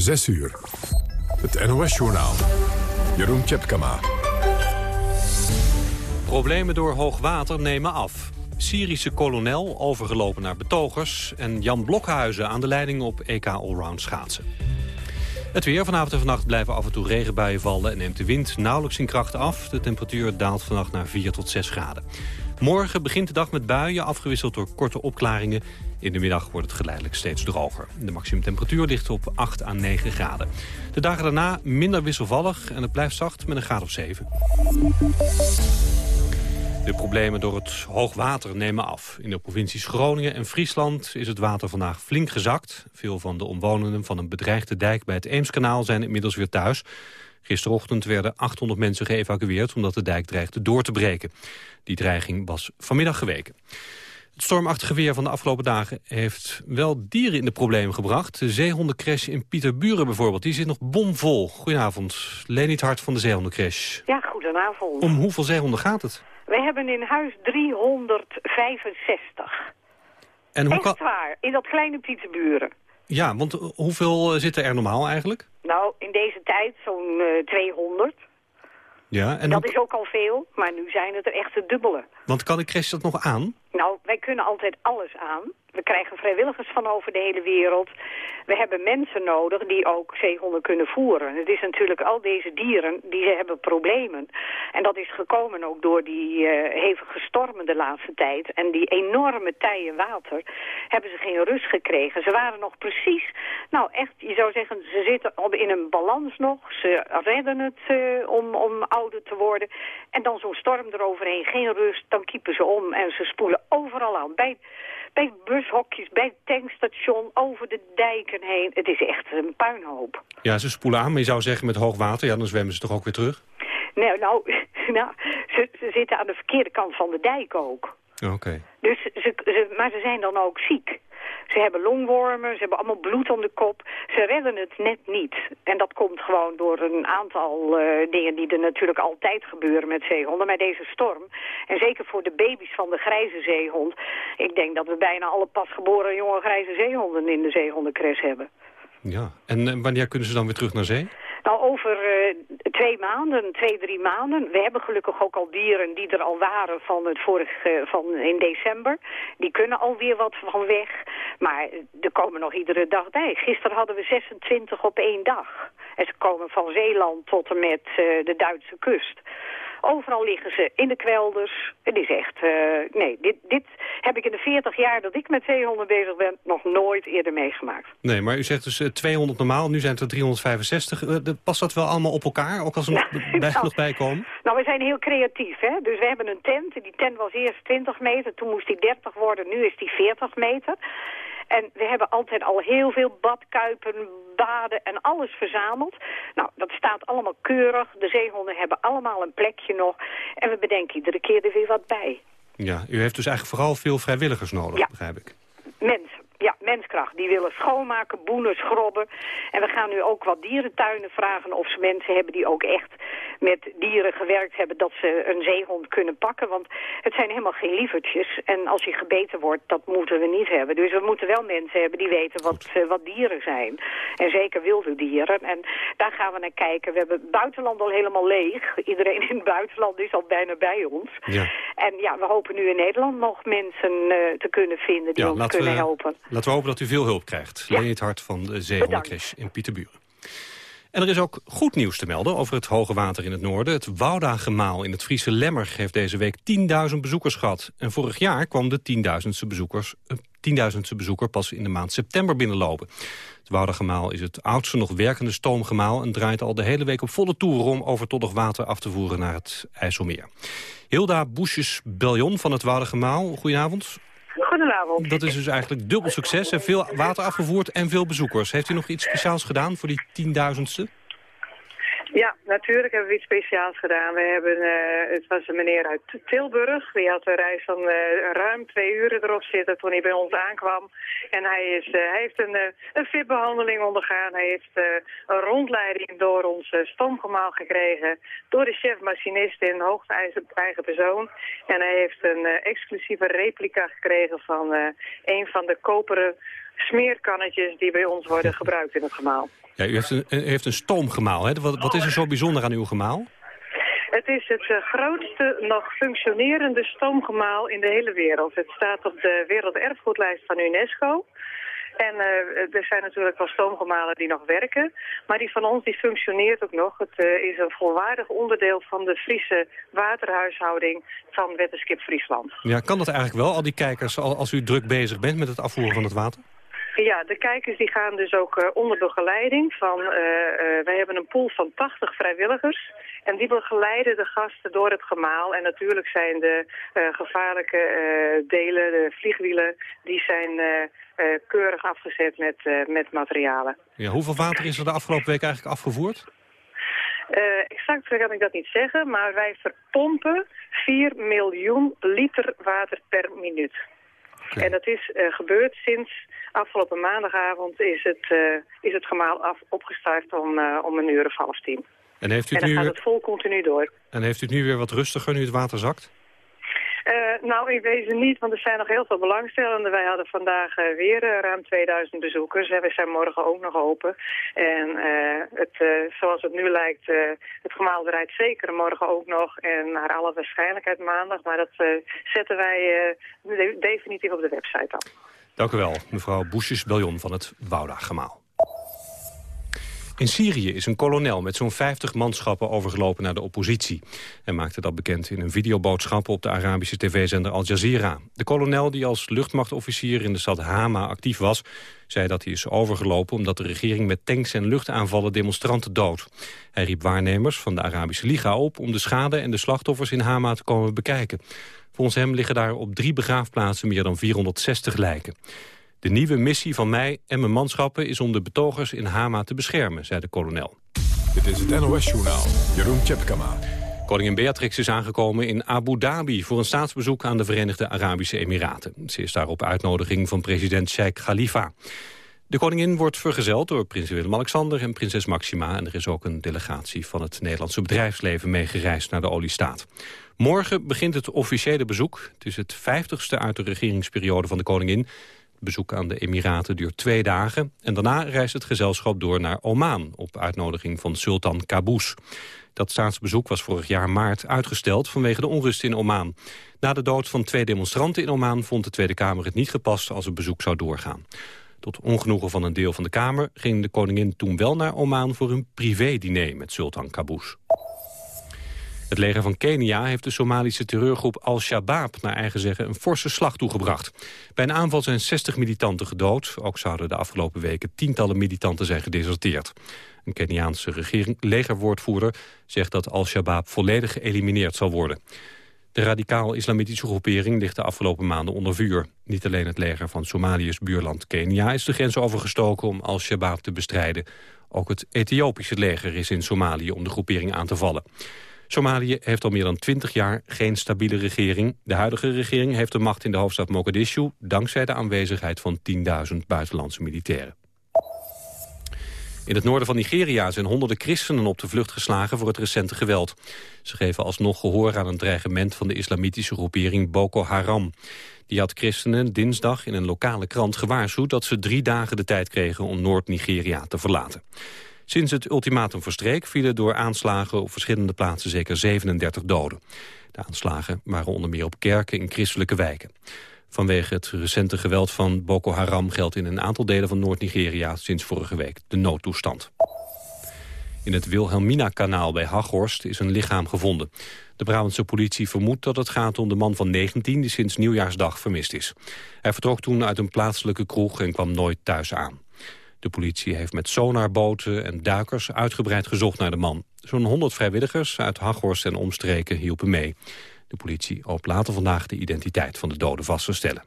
6 uur. Het NOS-journaal. Jeroen Tjepkama. Problemen door hoogwater nemen af. Syrische kolonel overgelopen naar betogers... en Jan Blokhuizen aan de leiding op EK Allround schaatsen. Het weer vanavond en vannacht blijven af en toe regenbuien vallen... en neemt de wind nauwelijks in kracht af. De temperatuur daalt vannacht naar 4 tot 6 graden. Morgen begint de dag met buien, afgewisseld door korte opklaringen. In de middag wordt het geleidelijk steeds droger. De maximumtemperatuur ligt op 8 à 9 graden. De dagen daarna minder wisselvallig en het blijft zacht met een graad of 7. De problemen door het hoogwater nemen af. In de provincies Groningen en Friesland is het water vandaag flink gezakt. Veel van de omwonenden van een bedreigde dijk bij het Eemskanaal zijn inmiddels weer thuis. Gisterochtend werden 800 mensen geëvacueerd omdat de dijk dreigde door te breken. Die dreiging was vanmiddag geweken. Het stormachtige weer van de afgelopen dagen heeft wel dieren in de problemen gebracht. De zeehondencrash in Pieterburen bijvoorbeeld, die zit nog bomvol. Goedenavond, Leni Hart van de zeehondencrash. Ja, goedenavond. Om hoeveel zeehonden gaat het? Wij hebben in huis 365. En hoe Echt kan... waar, in dat kleine Pieterburen. Ja, want hoeveel eh, zitten er normaal eigenlijk? Nou, in deze tijd zo'n eh, 200. Ja, en dat is ook al veel, maar nu zijn het er echt de dubbele. Want kan de crash dat nog aan? Nou, wij kunnen altijd alles aan. We krijgen vrijwilligers van over de hele wereld. We hebben mensen nodig die ook zeehonden kunnen voeren. Het is natuurlijk al deze dieren, die hebben problemen. En dat is gekomen ook door die eh, hevige stormen de laatste tijd. En die enorme tijen water hebben ze geen rust gekregen. Ze waren nog precies, nou echt, je zou zeggen, ze zitten in een balans nog. Ze redden het eh, om, om ouder te worden. En dan zo'n storm eroverheen, geen rust, dan kiepen ze om. En ze spoelen overal aan. Bij, bij bushokjes, bij het tankstation, over de dijken heen. Het is echt een puinhoop. Ja, ze spoelen aan, maar je zou zeggen met hoog water, ja, dan zwemmen ze toch ook weer terug? Nou, nou, nou ze, ze zitten aan de verkeerde kant van de dijk ook. Oké. Dus ze, ze, maar ze zijn dan ook ziek. Ze hebben longwormen, ze hebben allemaal bloed om de kop. Ze redden het net niet. En dat komt gewoon door een aantal eh, dingen die er natuurlijk altijd gebeuren met zeehonden. Maar deze storm, en zeker voor de baby's van de grijze zeehond... ik denk dat we bijna alle pasgeboren jonge grijze zeehonden in de zeehondencrash hebben. Ja, en eh, wanneer kunnen ze dan weer terug naar zee? Nou, over eh, twee maanden, twee, drie maanden. We hebben gelukkig ook al dieren die er al waren van het vorige, van in december. Die kunnen alweer wat van weg. Maar er komen nog iedere dag bij. Gisteren hadden we 26 op één dag. En ze komen van Zeeland tot en met eh, de Duitse kust. Overal liggen ze in de kwelders. Het is echt... eh, nee, dit, dit heb ik in de 40 jaar dat ik met zeehonden bezig ben... nog nooit eerder meegemaakt. Nee, maar u zegt dus eh, 200 normaal, nu zijn het er 365. Eh, de- Past dat wel allemaal op elkaar, ook als er nog, bij, nou. nog bij komen? Nou, we zijn heel creatief, hè. Dus we hebben een tent. Die tent was eerst 20 meter, toen moest die 30 worden. Nu is die 40 meter. En we hebben altijd al heel veel badkuipen, baden en alles verzameld. Nou, dat staat allemaal keurig. De zeehonden hebben allemaal een plekje nog. En we bedenken iedere keer er weer wat bij. Ja, u heeft dus eigenlijk vooral veel vrijwilligers nodig, Ja. begrijp ik. Mensen, ja, menskracht. Die willen schoonmaken, boenen, schrobben. En we gaan nu ook wat dierentuinen vragen of ze mensen hebben die ook echt met dieren gewerkt hebben... dat ze een zeehond kunnen pakken. Want het zijn helemaal geen lievertjes. En als je gebeten wordt, dat moeten we niet hebben. Dus we moeten wel mensen hebben die weten wat, eh, wat dieren zijn. En zeker wilde dieren. En daar gaan we naar kijken. We hebben het buitenland al helemaal leeg. Iedereen in het buitenland is al bijna bij ons. Ja. En ja, we hopen nu in Nederland nog mensen eh, te kunnen vinden die Ja, ons kunnen we, helpen. Laten we hopen dat u veel hulp krijgt. Ja. Het Hart van de Zeehondencrash in Pieterburen. En er is ook goed nieuws te melden over het hoge water in het noorden. Het Wouda-gemaal in het Friese Lemmer heeft deze week 10.000 bezoekers gehad. En vorig jaar kwam de 10.000ste bezoekers, eh, 10.000ste bezoeker pas in de maand september binnenlopen. Het Wouda-gemaal is het oudste nog werkende stoomgemaal... en draait al de hele week op volle toeren om overtollig water af te voeren naar het IJsselmeer. Hilda Boesjes-Beljon van het Wouda-gemaal, goedenavond. Goedenavond. Dat is dus eigenlijk dubbel succes. Veel water afgevoerd en veel bezoekers. Heeft u nog iets speciaals gedaan voor die tienduizendste? Ja, natuurlijk hebben we iets speciaals gedaan. We hebben, eh, het was een meneer uit Tilburg. Die had een reis van eh, ruim twee uren erop zitten toen hij bij ons aankwam. En hij, is, eh, hij heeft een, een VIP-behandeling ondergaan. Hij heeft een rondleiding door ons uh, stoomgemaal gekregen. Door de chef-machinist in hoogste eigen, persoon. En hij heeft een exclusieve replica gekregen van een van de koperen smeerkannetjes die bij ons worden gebruikt in het gemaal. Ja, u heeft een, u heeft een stoomgemaal. Hè? Wat, wat is er zo bijzonder aan uw gemaal? Het is het uh, grootste nog functionerende stoomgemaal in de hele wereld. Het staat op de werelderfgoedlijst van UNESCO. En uh, er zijn natuurlijk wel stoomgemalen die nog werken. Maar die van ons die functioneert ook nog. Het uh, is een volwaardig onderdeel van de Friese waterhuishouding van Wetterskip Friesland. Ja, kan dat eigenlijk wel, al die kijkers, als u druk bezig bent met het afvoeren van het water? Ja, de kijkers die gaan dus ook uh, onder begeleiding van... Uh, uh, wij hebben een pool van 80 vrijwilligers... en die begeleiden de gasten door het gemaal. En natuurlijk zijn de gevaarlijke delen, de vliegwielen... die zijn keurig afgezet met, met materialen. Ja, hoeveel water is er de afgelopen week eigenlijk afgevoerd? exact kan ik dat niet zeggen, maar wij verpompen 4 miljoen liter water per minuut. Okay. En dat is gebeurd sinds Afgelopen maandagavond is het, uh, is het gemaal af, opgestart om, uh, om een uur of half tien. En, heeft u en dan nu... gaat het vol continu door. En heeft u het nu weer wat rustiger nu het water zakt? Uh, nou, in wezen niet, want er zijn nog heel veel belangstellenden. Wij hadden vandaag uh, weer uh, ruim 2000 bezoekers en we zijn morgen ook nog open. En het, zoals het nu lijkt, het gemaal draait zeker morgen ook nog en naar alle waarschijnlijkheid maandag. Maar dat zetten wij de definitief op de website af. Dank u wel, mevrouw Boesjes-Beljon van het Wouda-gemaal. In Syrië is een kolonel met zo'n 50 manschappen overgelopen naar de oppositie. Hij maakte dat bekend in een videoboodschap op de Arabische tv-zender Al Jazeera. De kolonel, die als luchtmachtofficier in de stad Hama actief was... zei dat hij is overgelopen omdat de regering met tanks en luchtaanvallen demonstranten doodt. Hij riep waarnemers van de Arabische Liga op om de schade en de slachtoffers in Hama te komen bekijken. Volgens hem liggen daar op drie begraafplaatsen meer dan 460 lijken. De nieuwe missie van mij en mijn manschappen is om de betogers in Hama te beschermen, zei de kolonel. Dit is het NOS-journaal, Jeroen Tjepkama. Koningin Beatrix is aangekomen in Abu Dhabi voor een staatsbezoek aan de Verenigde Arabische Emiraten. Ze is daar op uitnodiging van president Sheikh Khalifa. De koningin wordt vergezeld door prins Willem-Alexander en prinses Maxima. En er is ook een delegatie van het Nederlandse bedrijfsleven meegereisd naar de oliestaat. Morgen begint het officiële bezoek. Het is het vijftigste uit de regeringsperiode van de koningin. Het bezoek aan de Emiraten duurt twee dagen. En daarna reist het gezelschap door naar Oman... op uitnodiging van Sultan Qaboos. Dat staatsbezoek was vorig jaar maart uitgesteld vanwege de onrust in Oman. Na de dood van twee demonstranten in Oman vond de Tweede Kamer het niet gepast als het bezoek zou doorgaan. Tot ongenoegen van een deel van de Kamer ging de koningin toen wel naar Oman voor een privé-diner met Sultan Qaboos. Het leger van Kenia heeft de Somalische terreurgroep Al-Shabaab... naar eigen zeggen een forse slag toegebracht. Bij een aanval zijn 60 militanten gedood. Ook zouden de afgelopen weken tientallen militanten zijn gedeserteerd. Een Keniaanse legerwoordvoerder zegt dat Al-Shabaab volledig geëlimineerd zal worden. De radicaal-islamitische groepering ligt de afgelopen maanden onder vuur. Niet alleen het leger van Somalië's buurland Kenia is de grens overgestoken om Al-Shabaab te bestrijden. Ook het Ethiopische leger is in Somalië om de groepering aan te vallen. Somalië heeft al meer dan twintig jaar geen stabiele regering. De huidige regering heeft de macht in de hoofdstad Mogadishu... dankzij de aanwezigheid van 10.000 buitenlandse militairen. In het noorden van Nigeria zijn honderden christenen op de vlucht geslagen voor het recente geweld. Ze geven alsnog gehoor aan een dreigement van de islamitische groepering Boko Haram. Die had christenen dinsdag in een lokale krant gewaarschuwd dat ze drie dagen de tijd kregen om Noord-Nigeria te verlaten. Sinds het ultimatum verstreek vielen door aanslagen op verschillende plaatsen zeker 37 doden. De aanslagen waren onder meer op kerken in christelijke wijken. Vanwege het recente geweld van Boko Haram geldt in een aantal delen van Noord-Nigeria sinds vorige week de noodtoestand. In het Wilhelmina-kanaal bij Haghorst is een lichaam gevonden. De Brabantse politie vermoedt dat het gaat om de man van 19 die sinds nieuwjaarsdag vermist is. Hij vertrok toen uit een plaatselijke kroeg en kwam nooit thuis aan. De politie heeft met sonarboten en duikers uitgebreid gezocht naar de man. Zo'n 100 vrijwilligers uit Haghorst en omstreken hielpen mee. De politie hoopt later vandaag de identiteit van de doden vast te stellen.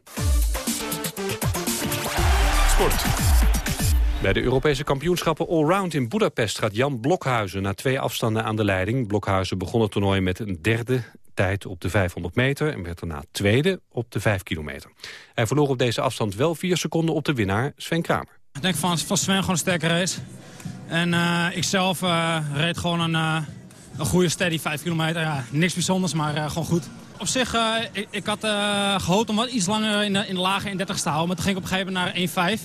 Sport. Bij de Europese kampioenschappen Allround in Budapest gaat Jan Blokhuizen na twee afstanden aan de leiding. Blokhuizen begon het toernooi met een derde tijd op de 500 meter en werd daarna tweede op de 5 kilometer. Hij verloor op deze afstand wel vier seconden op de winnaar Sven Kramer. Ik denk van, van Sven gewoon een sterke race. En uh, ik zelf uh, reed gewoon een, uh, een goede steady 5 kilometer. Ja, niks bijzonders, maar gewoon goed. op zich, ik, ik, had gehoopt om wat iets langer in de, in de lage 31 te houden. Maar toen ging ik op een gegeven moment naar 1,5.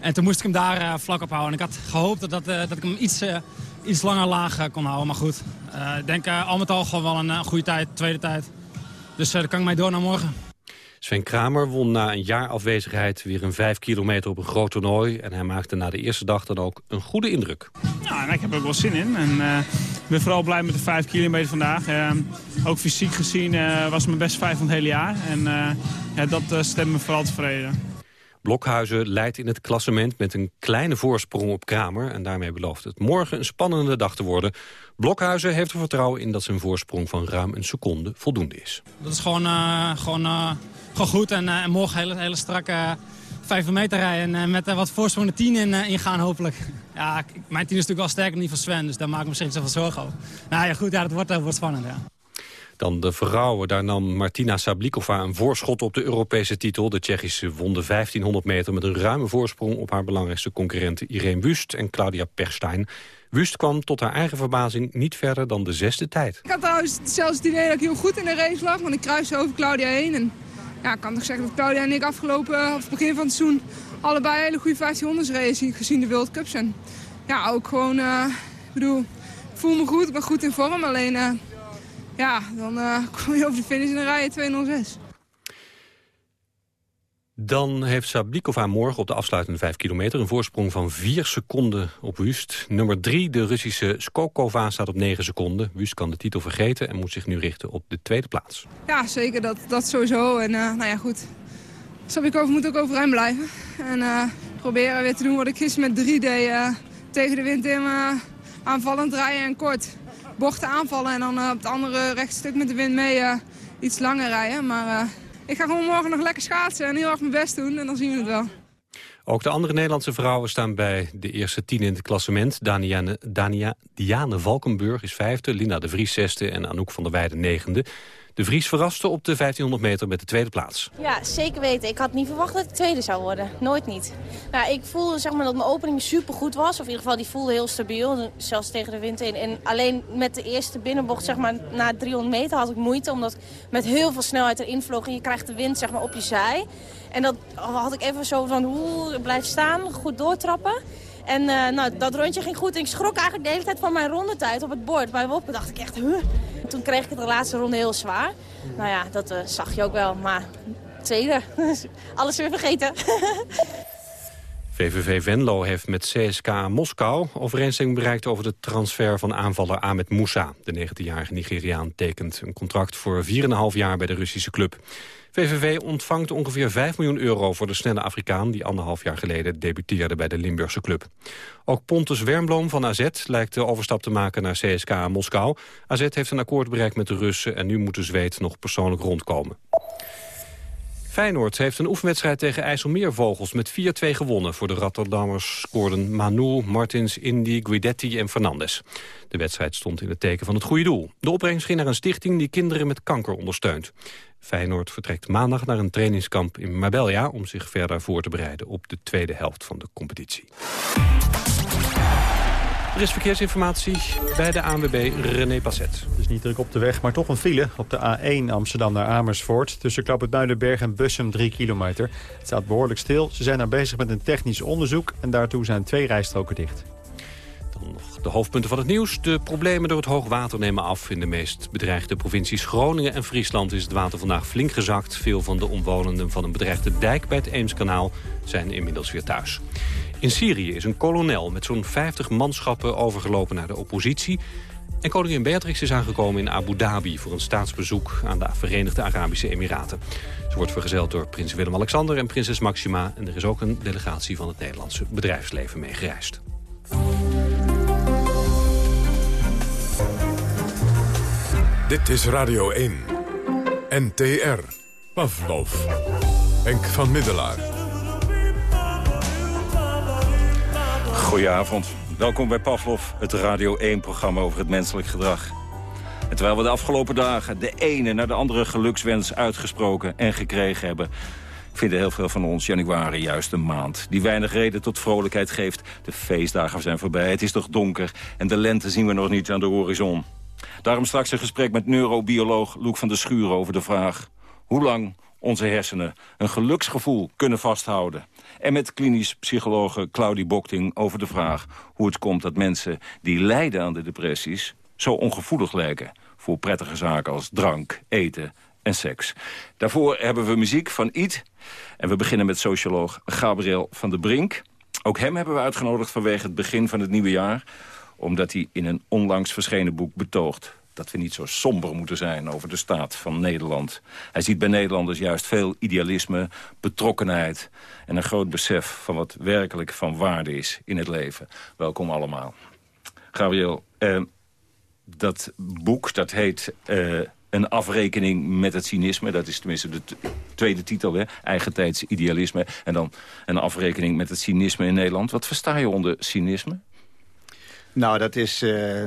En toen moest ik hem daar vlak op houden. En ik had gehoopt dat, dat, dat ik hem iets, iets langer laag kon houden. Maar goed, ik denk al met al gewoon wel een goede tijd, tweede tijd. Dus dan kan ik mij door naar morgen. Sven Kramer won na een jaar afwezigheid weer een 5 kilometer op een groot toernooi. En hij maakte na de eerste dag dan ook een goede indruk. Ja, ik heb er ook wel zin in. En uh, ik ben vooral blij met de 5 kilometer vandaag. Uh, ook fysiek gezien uh, was mijn beste 5 van het hele jaar. En ja, dat stemt me vooral tevreden. Blokhuizen leidt in het klassement met een kleine voorsprong op Kramer. En daarmee belooft het morgen een spannende dag te worden. Blokhuizen heeft er vertrouwen in dat zijn voorsprong van ruim een seconde voldoende is. Dat is gewoon, gewoon gewoon goed. En, uh, morgen hele, hele strakke 5 meter rijden. En uh, met uh, wat voorsprong de 10 in, in gaan hopelijk. Ja, mijn 10 is natuurlijk wel sterker dan die van Sven. Dus daar maak ik me misschien zoveel zorgen over. Nou ja, goed, ja, dat wordt, wordt spannend, ja. Dan de vrouwen. Daar nam Martina Sablikova een voorschot op de Europese titel. De Tsjechische won de 1500 meter met een ruime voorsprong... op haar belangrijkste concurrenten Irene Wust en Claudia Perstein. Wust kwam tot haar eigen verbazing niet verder dan de zesde tijd. Ik had trouwens zelfs het idee dat ik heel goed in de race lag... want ik kruiste over Claudia heen en ja, ik kan toch zeggen dat Claudia en ik afgelopen, of begin van het seizoen, allebei hele goede 1500 reden gezien de World Cups. En ja, ook gewoon, uh, ik bedoel, ik voel me goed, ik ben goed in vorm. Alleen, uh, ja, dan uh, kom je over de finish en dan rij je 206. Dan heeft Sablikova morgen op de afsluitende 5 kilometer... een voorsprong van 4 seconden op Wust. Nummer 3, de Russische Skokova, staat op 9 seconden. Wust kan de titel vergeten en moet zich nu richten op de tweede plaats. Ja, zeker. Dat, dat sowieso. En uh, nou ja, goed. Sablikova moet ook overeind blijven. En uh, proberen weer te doen wat ik gisteren met 3 deed. Uh, tegen de wind in aanvallend rijden en kort. Bochten aanvallen en dan op het andere rechtstuk met de wind mee iets langer rijden. Maar ik ga gewoon morgen nog lekker schaatsen en heel erg mijn best doen. En dan zien we het wel. Ook de andere Nederlandse vrouwen staan bij de eerste tien in het klassement. Daniane, Dania, Diane Valkenburg is vijfde, Linda de Vries zesde en Anouk van der Weijden negende. De Vries verraste op de 1500 meter met de tweede plaats. Ja, zeker weten. Ik had niet verwacht dat ik tweede zou worden. Nooit niet. Nou, ik voelde zeg maar, dat mijn opening super goed was. Of in ieder geval, die voelde heel stabiel. Zelfs tegen de wind in. En alleen met de eerste binnenbocht, zeg maar, na 300 meter had ik moeite. Omdat ik met heel veel snelheid erin vloog. En je krijgt de wind zeg maar, op je zij. En dat had ik even zo van, hoe blijf staan, goed doortrappen. En uh, nou, dat rondje ging goed. Ik schrok eigenlijk de hele tijd van mijn rondetijd op het bord. Bij Wopke dacht ik echt, huh. Toen kreeg ik het de laatste ronde heel zwaar. Nou ja, dat uh, zag je ook wel. Maar tweede, alles weer vergeten. VVV Venlo heeft met CSK Moskou overeenstemming bereikt over de transfer van aanvaller Ahmed Moussa. De 19-jarige Nigeriaan tekent een contract voor 4,5 jaar bij de Russische club. VVV ontvangt ongeveer 5 miljoen euro voor de snelle Afrikaan... die anderhalf jaar geleden debuteerde bij de Limburgse club. Ook Pontus Wernbloem van AZ lijkt de overstap te maken naar CSK Moskou. AZ heeft een akkoord bereikt met de Russen... en nu moet de Zweed nog persoonlijk rondkomen. Feyenoord heeft een oefenwedstrijd tegen IJsselmeervogels met 4-2 gewonnen. Voor de Rotterdammers scoorden Manu, Martins, Indy, Guidetti en Fernandes. De wedstrijd stond in het teken van het goede doel. De opbrengst ging naar een stichting die kinderen met kanker ondersteunt. Feyenoord vertrekt maandag naar een trainingskamp in Marbella... om zich verder voor te bereiden op de tweede helft van de competitie. Er is verkeersinformatie bij de ANWB René Passet. Het is niet druk op de weg, maar toch een file op de A1 Amsterdam naar Amersfoort. Tussen Klappert Muidenberg en Bussum 3 kilometer. Het staat behoorlijk stil. Ze zijn daar bezig met een technisch onderzoek en daartoe zijn twee rijstroken dicht. Dan nog de hoofdpunten van het nieuws. De problemen door het hoogwater nemen af. In de meest bedreigde provincies Groningen en Friesland is het water vandaag flink gezakt. Veel van de omwonenden van een bedreigde dijk bij het Eemskanaal zijn inmiddels weer thuis. In Syrië is een kolonel met zo'n 50 manschappen overgelopen naar de oppositie. En koningin Beatrix is aangekomen in Abu Dhabi voor een staatsbezoek aan de Verenigde Arabische Emiraten. Ze wordt vergezeld door prins Willem-Alexander en prinses Maxima. En er is ook een delegatie van het Nederlandse bedrijfsleven meegereisd. Dit is Radio 1. NTR. Pavlov. Henk van Middelaar. Goedenavond. Welkom bij Pavlov, het Radio 1-programma over het menselijk gedrag. En terwijl we de afgelopen dagen de ene naar de andere gelukswens uitgesproken en gekregen hebben... vinden heel veel van ons januari juist een maand die weinig reden tot vrolijkheid geeft. De feestdagen zijn voorbij, het is toch donker en de lente zien we nog niet aan de horizon. Daarom straks een gesprek met neurobioloog Loek van der Schuren over de vraag... hoe lang onze hersenen een geluksgevoel kunnen vasthouden. En met klinisch psychologe Claudie Bokting over de vraag... hoe het komt dat mensen die lijden aan de depressies... zo ongevoelig lijken voor prettige zaken als drank, eten en seks. Daarvoor hebben we muziek van Iet. En we beginnen met socioloog Gabriel van der Brink. Ook hem hebben we uitgenodigd vanwege het begin van het nieuwe jaar... omdat hij in een onlangs verschenen boek betoogt dat we niet zo somber moeten zijn over de staat van Nederland. Hij ziet bij Nederlanders juist veel idealisme, betrokkenheid... en een groot besef van wat werkelijk van waarde is in het leven. Welkom allemaal. Gabriel, eh, dat boek dat heet... Eh, een afrekening met het cynisme. Dat is tenminste de tweede titel, hè? eigentijds idealisme. En dan een afrekening met het cynisme in Nederland. Wat versta je onder cynisme? Nou, dat is... Uh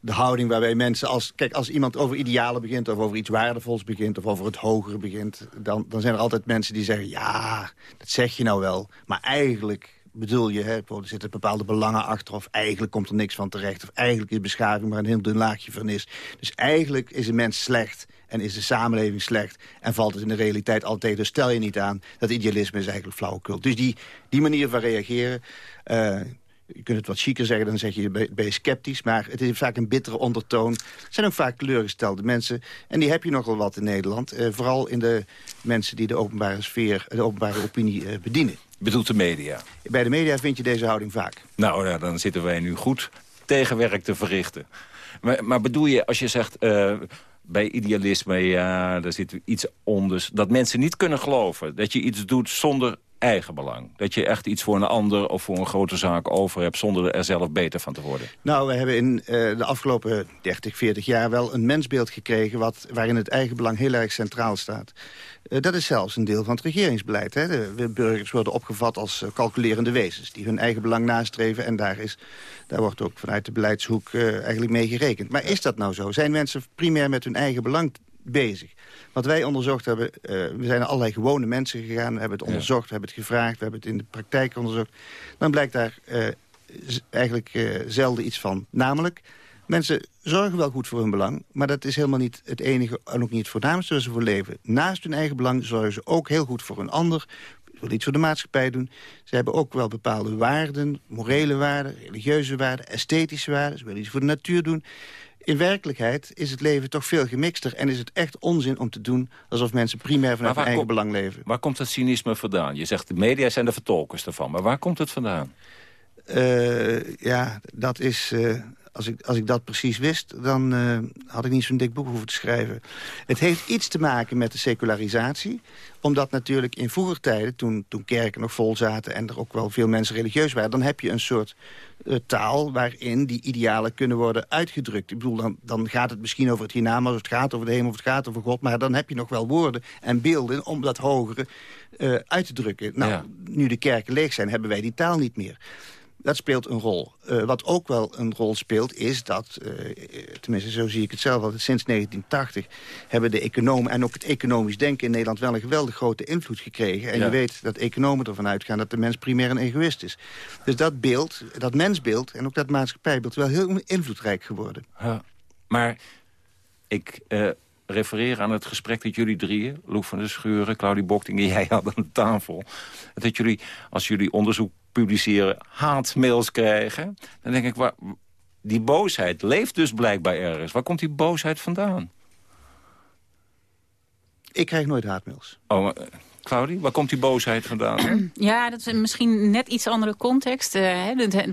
de houding waarbij mensen... Als, kijk, als iemand over idealen begint of over iets waardevols begint... of over het hogere begint... dan, dan zijn er altijd mensen die zeggen... ja, dat zeg je nou wel. Maar eigenlijk bedoel je, hè, er zitten bepaalde belangen achter... of eigenlijk komt er niks van terecht... of eigenlijk is beschaving maar een heel dun laagje vernis. Dus eigenlijk is een mens slecht en is de samenleving slecht... en valt het in de realiteit altijd. Dus stel je niet aan dat idealisme is eigenlijk flauwekul. Dus die, die manier van reageren... Uh, je kunt het wat chiquer zeggen, dan zeg je, ben je sceptisch. Maar het is vaak een bittere ondertoon. Het zijn ook vaak teleurgestelde mensen. En die heb je nogal wat in Nederland. Uh, vooral in de mensen die de openbare sfeer, de openbare opinie uh, bedienen. Bedoelt de media? Bij de media vind je deze houding vaak. Nou, ja, dan zitten wij nu goed tegenwerk te verrichten. Maar, maar bedoel je, als je zegt... Uh, bij idealisme, ja, daar zit iets onder. Dat mensen niet kunnen geloven dat je iets doet zonder eigenbelang. Dat je echt iets voor een ander of voor een grote zaak over hebt... zonder er zelf beter van te worden. Nou, we hebben in uh, de afgelopen 30, 40 jaar wel een mensbeeld gekregen... Wat, waarin het eigenbelang heel erg centraal staat. Uh, dat is zelfs een deel van het regeringsbeleid. Hè. De burgers worden opgevat als uh, calculerende wezens... die hun eigen belang nastreven en daar, is, daar wordt ook vanuit de beleidshoek eigenlijk mee gerekend. Maar is dat nou zo? Zijn mensen primair met hun eigen belang bezig. Wat wij onderzocht hebben, uh, we zijn naar allerlei gewone mensen gegaan... we hebben het onderzocht, we hebben het gevraagd, we hebben het in de praktijk onderzocht. Dan blijkt daar uh, eigenlijk uh, zelden iets van. Namelijk, mensen zorgen wel goed voor hun belang... maar dat is helemaal niet het enige en ook niet het voornaamste waar ze voor leven. Naast hun eigen belang zorgen ze ook heel goed voor een ander... Ze willen iets voor de maatschappij doen. Ze hebben ook wel bepaalde waarden, morele waarden, religieuze waarden, esthetische waarden. Ze willen iets voor de natuur doen in werkelijkheid is het leven toch veel gemixter... en is het echt onzin om te doen alsof mensen primair vanuit hun eigen belang leven. Waar komt het cynisme vandaan? Je zegt de media zijn de vertolkers ervan, maar waar komt het vandaan? Uh, ja, dat is... Uh, als ik, als ik dat precies wist, dan uh, had ik niet zo'n dik boek hoeven te schrijven. Het heeft iets te maken met de secularisatie. Omdat natuurlijk in vroeger tijden, toen, toen kerken nog vol zaten... en er ook wel veel mensen religieus waren... dan heb je een soort uh, taal waarin die idealen kunnen worden uitgedrukt. Ik bedoel, dan, dan gaat het misschien over het hiernamaals... of het gaat over de hemel of het gaat over God... maar dan heb je nog wel woorden en beelden om dat hogere uh, uit te drukken. Nou, ja. nu de kerken leeg zijn, hebben wij die taal niet meer. Dat speelt een rol. Uh, wat ook wel een rol speelt is dat, uh, tenminste zo zie ik het zelf sinds 1980 hebben de economen en ook het economisch denken in Nederland... wel een geweldig grote invloed gekregen. En ja. je weet dat economen ervan uitgaan dat de mens primair een egoïst is. Dus dat beeld, dat mensbeeld en ook dat maatschappijbeeld... is wel heel invloedrijk geworden. Ja. Maar ik... Uh refereren aan het gesprek dat jullie drieën... Loek van der Schuren, Claudie Bokting en jij hadden aan de tafel... dat jullie, als jullie onderzoek publiceren, haatmails krijgen... dan denk ik, waar, die boosheid leeft dus blijkbaar ergens. Waar komt die boosheid vandaan? Ik krijg nooit haatmails. Oh, maar, Claudie, waar komt die boosheid vandaan? Ja, dat is misschien net iets andere context. Uh,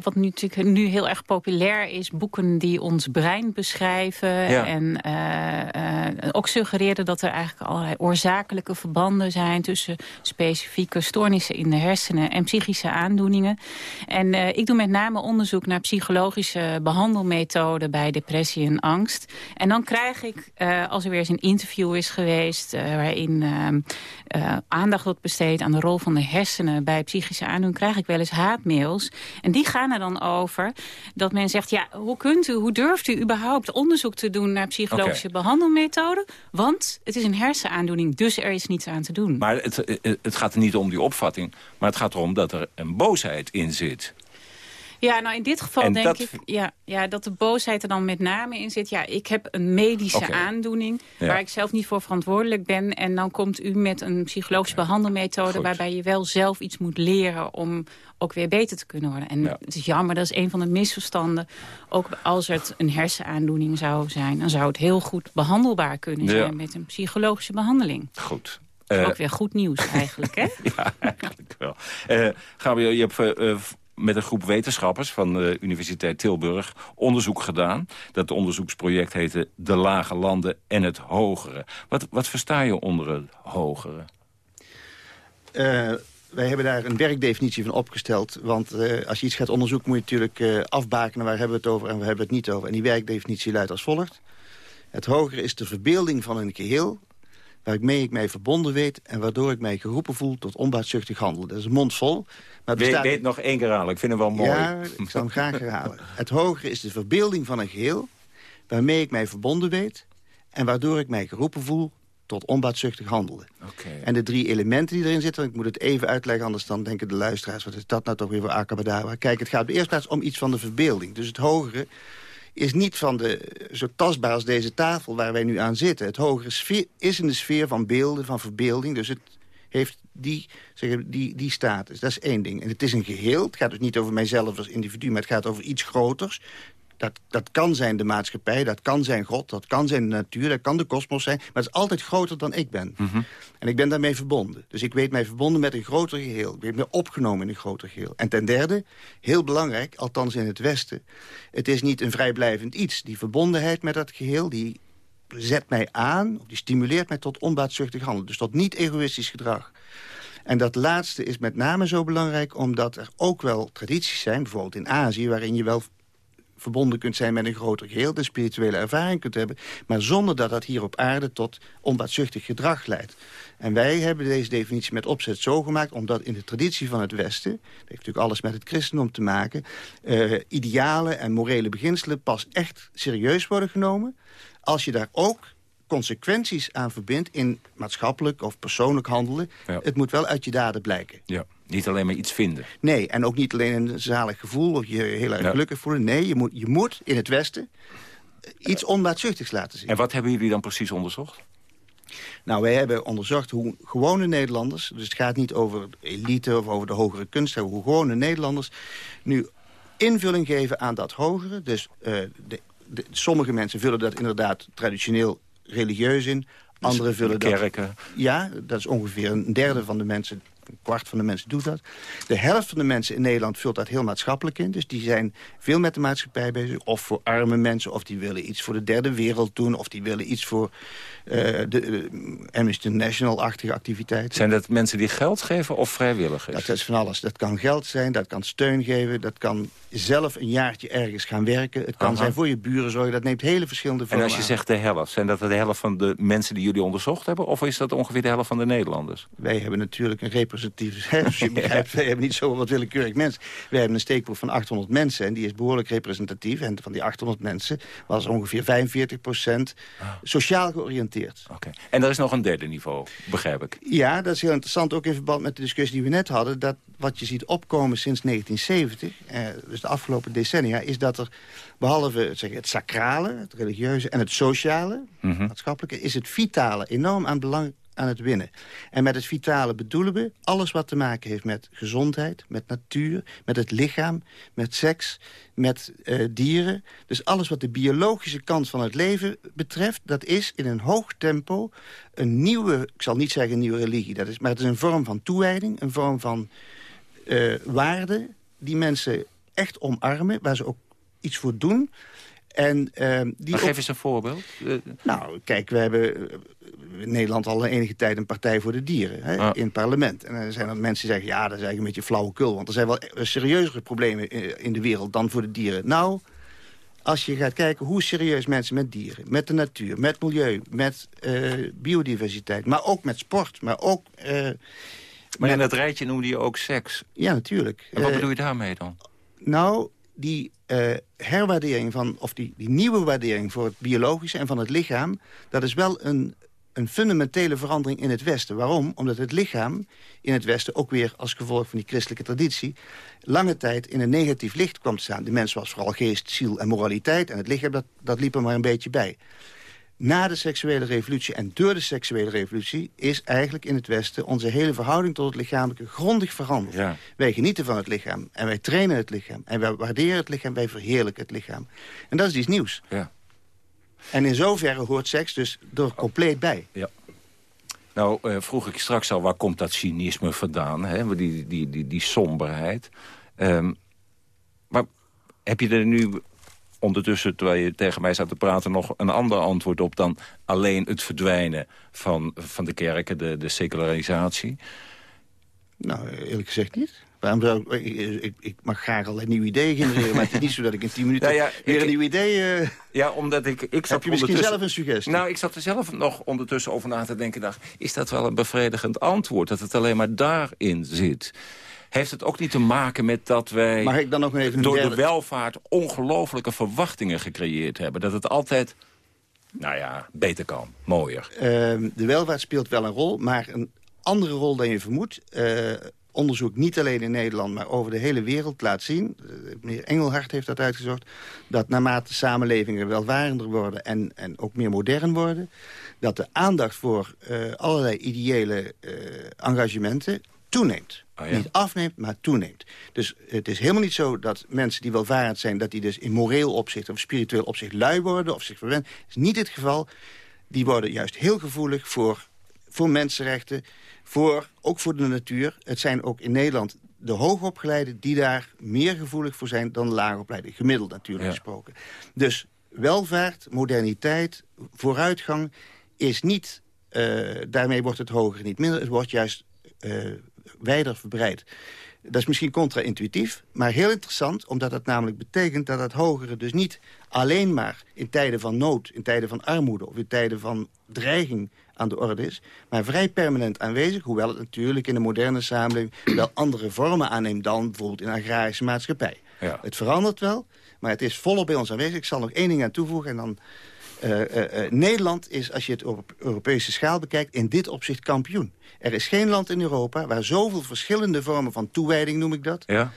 wat nu, natuurlijk nu heel erg populair is. Boeken die ons brein beschrijven. Ja. En uh, uh, ook suggereren dat er eigenlijk allerlei oorzakelijke verbanden zijn... tussen specifieke stoornissen in de hersenen en psychische aandoeningen. En ik doe met name onderzoek naar psychologische behandelmethoden... bij depressie en angst. En dan krijg ik, als er weer eens een interview is geweest... waarin aandacht wordt besteed aan de rol van de hersenen bij psychische aandoening, krijg ik wel eens haatmails. En die gaan er dan over dat men zegt, ja, hoe kunt u, hoe durft u überhaupt onderzoek te doen naar psychologische okay. behandelmethoden? Want het is een hersenaandoening, dus er is niets aan te doen. Maar het, het gaat er niet om die opvatting, maar het gaat erom dat er een boosheid in zit. Ja, nou in dit geval denk ik ja, ja, dat de boosheid er dan met name in zit. Ja, ik heb een medische aandoening waar ik zelf niet voor verantwoordelijk ben. En dan komt u met een psychologische behandelmethode... waarbij je wel zelf iets moet leren om ook weer beter te kunnen worden. En het is jammer, dat is een van de misverstanden. Ook als het een hersenaandoening zou zijn... dan zou het heel goed behandelbaar kunnen zijn met een psychologische behandeling. Goed. Uh, ook weer goed nieuws eigenlijk, hè? ja, eigenlijk wel. Uh, Gabriel, je hebt uh, met een groep wetenschappers van de Universiteit Tilburg onderzoek gedaan. Dat onderzoeksproject heette De Lage Landen en het Hogere. Wat, wat versta je onder het Hogere? wij hebben daar een werkdefinitie van opgesteld. Want uh, als je iets gaat onderzoeken moet je natuurlijk uh, afbakenen... waar hebben we het over en waar hebben we het niet over. En die werkdefinitie luidt als volgt. Het hogere is de verbeelding van een geheel... waarmee ik mij verbonden weet... en waardoor ik mij geroepen voel tot onbaatzuchtig handelen. Dat is een mond vol. Maar bestaat... weet, weet nog één keer halen, ik vind hem wel mooi. Ja, ik zal hem graag herhalen. Het hogere is de verbeelding van een geheel... waarmee ik mij verbonden weet... en waardoor ik mij geroepen voel tot onbaatzuchtig handelen. Okay. En de drie elementen die erin zitten, ik moet het even uitleggen... anders dan denken de luisteraars, wat is dat nou toch weer voor Akabadawa? Kijk, het gaat op de eerste plaats om iets van de verbeelding. Dus het hogere is niet van de, zo tastbaar als deze tafel waar wij nu aan zitten. Het hogere sfeer, is in de sfeer van beelden, van verbeelding. Dus het heeft die, zeg, die, die status. Dat is één ding. En het is een geheel. Het gaat dus niet over mijzelf als individu... maar het gaat over iets groters. Dat, dat kan zijn de maatschappij, dat kan zijn God, dat kan zijn de natuur, dat kan de kosmos zijn. Maar het is altijd groter dan ik ben. Mhm. En ik ben daarmee verbonden. Dus ik weet mij verbonden met een groter geheel. Ik weet me opgenomen in een groter geheel. En ten derde, heel belangrijk, althans in het Westen... het is niet een vrijblijvend iets. Die verbondenheid met dat geheel, die zet mij aan... die stimuleert mij tot onbaatzuchtig handelen. Dus tot niet-egoïstisch gedrag. En dat laatste is met name zo belangrijk... omdat er ook wel tradities zijn, bijvoorbeeld in Azië... waarin je wel verbonden kunt zijn met een groter geheel... de spirituele ervaring kunt hebben... maar zonder dat dat hier op aarde tot onbaatzuchtig gedrag leidt. En wij hebben deze definitie met opzet zo gemaakt... omdat in de traditie van het Westen... dat heeft natuurlijk alles met het christendom te maken... Uh, idealen en morele beginselen pas echt serieus worden genomen... als je daar ook consequenties aan verbindt in maatschappelijk of persoonlijk handelen. Het moet wel uit je daden blijken. Ja. Niet alleen maar iets vinden. Nee, en ook niet alleen een zalig gevoel of je heel erg gelukkig voelen. Nee, je moet, je moet in het Westen iets onbaatzuchtigs laten zien. En wat hebben jullie dan precies onderzocht? Nou, wij hebben onderzocht hoe gewone Nederlanders... dus het gaat niet over elite of over de hogere kunst... hoe gewone Nederlanders nu invulling geven aan dat hogere. Dus uh, de, de, sommige mensen vullen dat inderdaad traditioneel religieus in. Dus Anderen vullen dat... kerken. Ja, dat is ongeveer een derde van de mensen een kwart van de mensen doet dat. De helft van de mensen in Nederland vult dat heel maatschappelijk in. Dus die zijn veel met de maatschappij bezig. Of voor arme mensen, of die willen iets voor de derde wereld doen... of die willen iets voor uh, de uh, Amnesty International-achtige activiteiten. Zijn dat mensen die geld geven of vrijwilligers? Dat is van alles. Dat kan geld zijn, dat kan steun geven... dat kan zelf een jaartje ergens gaan werken. Het kan zijn voor je buren zorgen. Dat neemt hele verschillende vormen En als je zegt de helft, zijn dat de helft van de mensen die jullie onderzocht hebben? Of is dat ongeveer de helft van de Nederlanders? Wij hebben natuurlijk een representatief... Dus je begrijpt, wij hebben niet zo wat willekeurig mensen. Wij hebben een steekproef van 800 mensen en die is behoorlijk representatief. En van die 800 mensen was ongeveer 45 procent ah. sociaal georiënteerd. Oké. En er is nog een derde niveau, begrijp ik. Ja, dat is heel interessant, ook in verband met de discussie die we net hadden... dat wat je ziet opkomen sinds 1970, eh, dus de afgelopen decennia... is dat er behalve zeg, het sacrale, het religieuze en het sociale, mm maatschappelijke... is het vitale enorm aan belang aan het winnen. En met het vitale bedoelen we alles wat te maken heeft met gezondheid, met natuur, met het lichaam, met seks, met uh, dieren. Dus alles wat de biologische kant van het leven betreft, dat is in een hoog tempo een nieuwe, ik zal niet zeggen een nieuwe religie, dat is, maar het is een vorm van toewijding, een vorm van uh, waarde die mensen echt omarmen, waar ze ook iets voor doen. En, uh, die maar geef eens een voorbeeld. Nou, kijk, we hebben in Nederland al enige tijd een partij voor de dieren hè, in het parlement. En dan zijn er mensen die zeggen, ja, dat is eigenlijk een beetje flauwekul. Want er zijn wel serieuzere problemen in de wereld dan voor de dieren. Nou, als je gaat kijken hoe serieus mensen met dieren, met de natuur, met milieu, met uh, biodiversiteit, maar ook met sport, maar ook... Uh, maar in dat rijtje noemde je ook seks. Ja, natuurlijk. En wat bedoel je daarmee dan? Nou, die uh, herwaardering van, of die, die nieuwe waardering voor het biologische en van het lichaam, dat is wel een een fundamentele verandering in het Westen. Waarom? Omdat het lichaam in het Westen, ook weer als gevolg van die christelijke traditie... lange tijd in een negatief licht kwam te staan. De mens was vooral geest, ziel en moraliteit... en het lichaam, dat, dat liep er maar een beetje bij. Na de seksuele revolutie en door de seksuele revolutie... is eigenlijk in het Westen onze hele verhouding tot het lichamelijke grondig veranderd. Wij genieten van het lichaam en wij trainen het lichaam. En wij waarderen het lichaam, wij verheerlijken het lichaam. En dat is iets nieuws. Ja. En in zoverre hoort seks dus er compleet bij. Ja. Nou, uh, vroeg ik straks al, waar komt dat cynisme vandaan? Hè? Die, die, die, die somberheid. Um, maar heb je er nu ondertussen, terwijl je tegen mij zat te praten... nog een ander antwoord op dan alleen het verdwijnen van, van de kerken, de, de secularisatie? Nou, eerlijk gezegd niet. Waarom zou ik, ik, ik, mag graag al een nieuw idee genereren, maar het is niet zo dat ik in tien minuten nou ja, weer een nieuw idee... Uh... Ja, omdat ik... ik zat Heb je misschien zelf een suggestie? Nou, ik zat er zelf nog ondertussen over na te denken. Dacht, is dat wel een bevredigend antwoord? Dat het alleen maar daarin zit? Heeft het ook niet te maken met dat wij Mag ik dan nog even door de welvaart ongelofelijke verwachtingen gecreëerd hebben? Dat het altijd, nou ja, beter kan, mooier. Uh, de welvaart speelt wel een rol, maar een andere rol dan je vermoedt. Uh, onderzoek niet alleen in Nederland, maar over de hele wereld laat zien... Eh, meneer Engelhard heeft dat uitgezocht... dat naarmate samenlevingen welvarender worden en, en ook meer modern worden... dat de aandacht voor uh, allerlei ideële uh, engagementen toeneemt. Oh, ja. Niet afneemt, maar toeneemt. Dus het is helemaal niet zo dat mensen die welvarend zijn... dat die dus in moreel opzicht of spiritueel opzicht lui worden of zich verwennen. Dat is niet het geval. Die worden juist heel gevoelig voor, voor mensenrechten voor, ook voor de natuur. Het zijn ook in Nederland de hoogopgeleiden die daar meer gevoelig voor zijn dan de laagopleiden. Gemiddeld natuurlijk gesproken. Dus welvaart, moderniteit, vooruitgang is niet... Uh, daarmee wordt het hoger niet minder. Het wordt juist uh, wijder verbreid. Dat is misschien contra-intuïtief, maar heel interessant... omdat het namelijk betekent dat het hogere dus niet alleen maar... in tijden van nood, in tijden van armoede of in tijden van dreiging aan de orde is. Maar vrij permanent aanwezig, hoewel het natuurlijk in de moderne samenleving... wel andere vormen aanneemt dan bijvoorbeeld in een agrarische maatschappij. Ja. Het verandert wel, maar het is volop bij ons aanwezig. Ik zal nog één ding aan toevoegen en dan... Uh, uh, uh, Nederland is, als je het op Europese schaal bekijkt, in dit opzicht kampioen. Er is geen land in Europa waar zoveel verschillende vormen van toewijding, noem ik dat... Ja.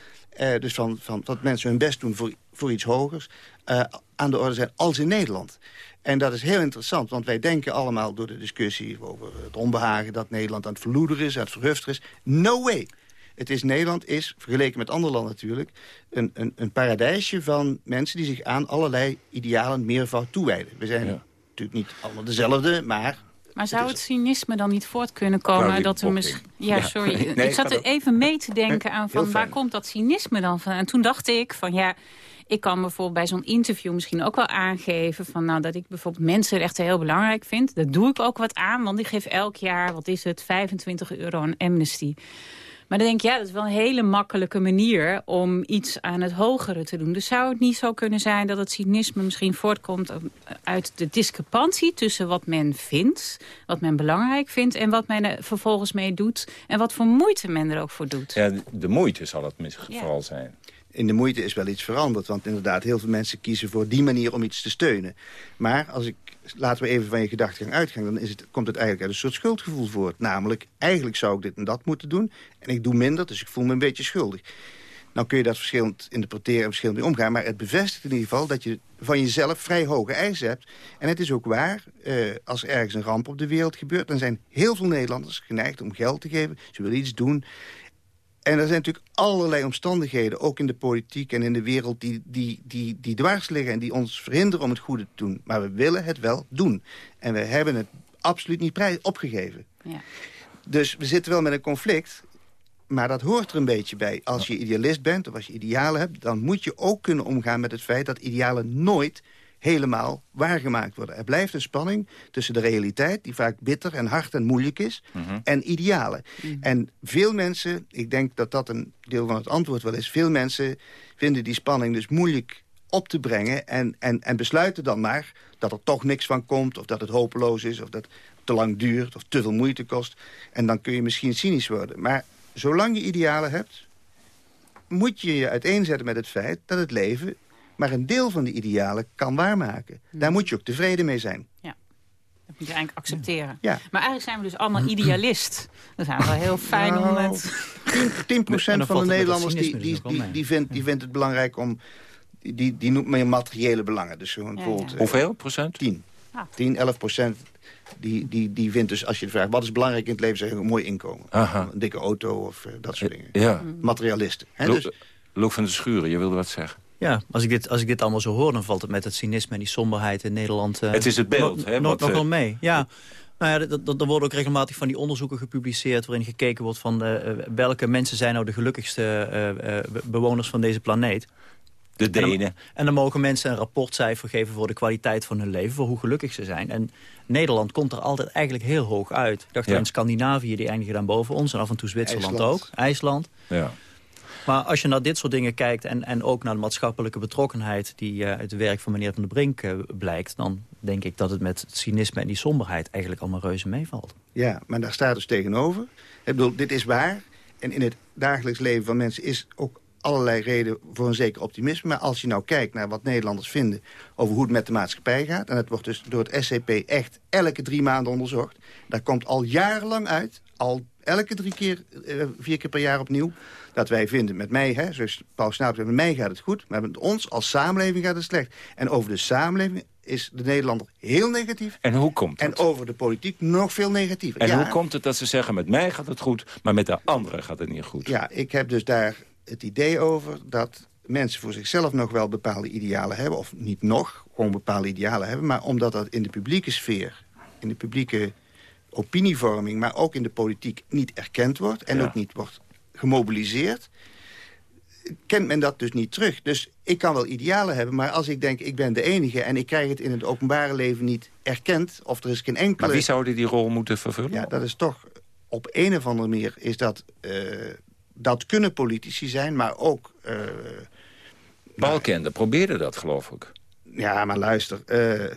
dus van, van dat mensen hun best doen voor, voor iets hogers, aan de orde zijn als in Nederland. En dat is heel interessant, want wij denken allemaal door de discussie over het onbehagen dat Nederland aan het verloederen is, aan het verhufter is. No way! Het is Nederland is, vergeleken met andere landen natuurlijk... Een, een, een paradijsje van mensen die zich aan allerlei idealen meervoud toewijden. We zijn natuurlijk niet allemaal dezelfde, maar... Maar zou het, cynisme dan niet voort kunnen komen? dat we misschien... Ja, sorry. ik zat er even mee te denken aan van waar komt dat cynisme dan van? En toen dacht ik van ja, ik kan bijvoorbeeld bij zo'n interview misschien ook wel aangeven... Van, nou, dat ik bijvoorbeeld mensenrechten heel belangrijk vind. Daar doe ik ook wat aan, want ik geef elk jaar, wat is het, 25 euro aan Amnesty. Maar dan denk ik, ja, dat is wel een hele makkelijke manier om iets aan het hogere te doen. Dus zou het niet zo kunnen zijn dat het cynisme misschien voortkomt uit de discrepantie tussen wat men vindt, wat men belangrijk vindt en wat men er vervolgens mee doet en wat voor moeite men er ook voor doet. Ja, de moeite zal het misschien vooral zijn in de moeite is wel iets veranderd. Want inderdaad, heel veel mensen kiezen voor die manier om iets te steunen. Maar als ik, laten we even van je gedachtegang uitgaan... dan is het, komt het eigenlijk uit een soort schuldgevoel voort. Namelijk, eigenlijk zou ik dit en dat moeten doen. En ik doe minder, dus ik voel me een beetje schuldig. Nou kun je dat verschillend interpreteren en verschillend mee omgaan. Maar het bevestigt in ieder geval dat je van jezelf vrij hoge eisen hebt. En het is ook waar, eh, als er ergens een ramp op de wereld gebeurt... dan zijn heel veel Nederlanders geneigd om geld te geven. Ze willen iets doen. En er zijn natuurlijk allerlei omstandigheden, ook in de politiek en in de wereld... die, die, die, die dwars liggen en die ons verhinderen om het goede te doen. Maar we willen het wel doen. En we hebben het absoluut niet prijs opgegeven. Ja. Dus we zitten wel met een conflict, maar dat hoort er een beetje bij. Als je idealist bent of als je idealen hebt... dan moet je ook kunnen omgaan met het feit dat idealen nooit helemaal waargemaakt worden. Er blijft een spanning tussen de realiteit... die vaak bitter en hard en moeilijk is, mhm. en idealen. Mhm. En veel mensen, ik denk dat dat een deel van het antwoord wel is... veel mensen vinden die spanning dus moeilijk op te brengen... en, en, en besluiten dan maar dat er toch niks van komt... of dat het hopeloos is, of dat het te lang duurt... of te veel moeite kost. En dan kun je misschien cynisch worden. Maar zolang je idealen hebt moet je je uiteenzetten met het feit dat het leven maar een deel van de idealen kan waarmaken. Hmm. Daar moet je ook tevreden mee zijn. Ja. Dat moet je eigenlijk accepteren. Ja. Maar eigenlijk zijn we dus allemaal idealist. Dat is wel heel fijn om Nou, met... 10%, van de het Nederlanders die, die, dus die, die, vindt, die vindt het belangrijk om... Die, die, die noemt meer materiële belangen. Dus gewoon Ja, bijvoorbeeld... ja. eh, Hoeveel procent? 10. Ah. 10, 11 procent. Die, die, die vindt dus, als je vraagt, wat is belangrijk in het leven? Zeg je een mooi inkomen. Aha. Een dikke auto of eh, dat soort dingen. Ja. Materialisten. Hè? Dus, Loek van de Schuren, je wilde wat zeggen. Ja, als ik, dit, als ik dit allemaal zo hoor, dan valt het met het cynisme en die somberheid in Nederland... eh, Het is het beeld, nog- hè, nog- eh, wel mee, ja. Nou ja, dat- dat- er worden ook regelmatig van die onderzoeken gepubliceerd... waarin gekeken wordt van eh, welke mensen zijn nou de gelukkigste eh, eh, bewoners van deze planeet. De En dan- Denen. En dan mogen mensen een rapportcijfer geven voor de kwaliteit van hun leven... voor hoe gelukkig ze zijn. En Nederland komt er altijd eigenlijk heel hoog uit. Ik dacht Ja. in Scandinavië, die eindigen dan boven ons... en af en toe Zwitserland IJsland. ook, IJsland. Ja. Maar als je naar dit soort dingen kijkt en, en ook naar de maatschappelijke betrokkenheid... die eh, uit het werk van meneer Van der Brink eh, blijkt... dan denk ik dat het met het cynisme en die somberheid eigenlijk allemaal reuze meevalt. ja, maar daar staat dus tegenover. Ik bedoel, dit is waar. En in het dagelijks leven van mensen is ook allerlei reden voor een zeker optimisme. Maar als je nou kijkt naar wat Nederlanders vinden over hoe het met de maatschappij gaat... en het wordt dus door het SCP echt elke drie maanden onderzocht... daar komt al jarenlang uit, al elke drie keer, eh, vier keer per jaar opnieuw... dat wij vinden, met mij, hè, zoals Paul Snaap zegt, met mij gaat het goed... maar met ons als samenleving gaat het slecht. En over de samenleving is de Nederlander heel negatief... En hoe komt het? en over de politiek nog veel negatiever. En Ja, hoe komt het dat ze zeggen, met mij gaat het goed... maar met de anderen gaat het niet goed? Ja, ik heb dus daar het idee over dat mensen voor zichzelf nog wel bepaalde idealen hebben. Of niet nog, gewoon bepaalde idealen hebben. Maar omdat dat in de publieke sfeer, in de publieke opinievorming... maar ook in de politiek niet erkend wordt en Ja. ook niet wordt gemobiliseerd... kent men dat dus niet terug. Dus ik kan wel idealen hebben, maar als ik denk ik ben de enige... en ik krijg het in het openbare leven niet erkend... of er is geen enkele... Maar wie zou die rol moeten vervullen? Ja, dat is toch op een of andere manier is dat... eh, dat kunnen politici zijn, maar ook... eh, Balkende probeerde dat, geloof ik. ja, maar luister... eh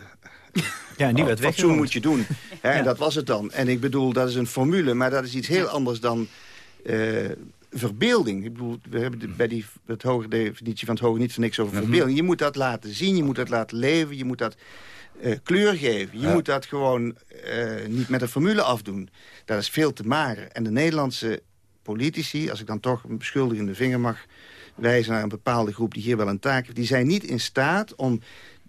Ja, en die werd fatsoen weggenomen. moet je doen. Hè, En dat was het dan. En ik bedoel, dat is een formule, maar dat is iets heel anders dan... eh, verbeelding. Ik bedoel, we hebben de- bij die het hoge definitie van het hoge niet voor niks over verbeelding. Je moet dat laten zien, je moet dat laten leven, je moet dat eh, kleur geven. Je Ja. moet dat gewoon eh, niet met een formule afdoen. Dat is veel te mager. En de Nederlandse politici, als ik dan toch een beschuldigende vinger mag wijzen naar een bepaalde groep die hier wel een taak heeft, die zijn niet in staat om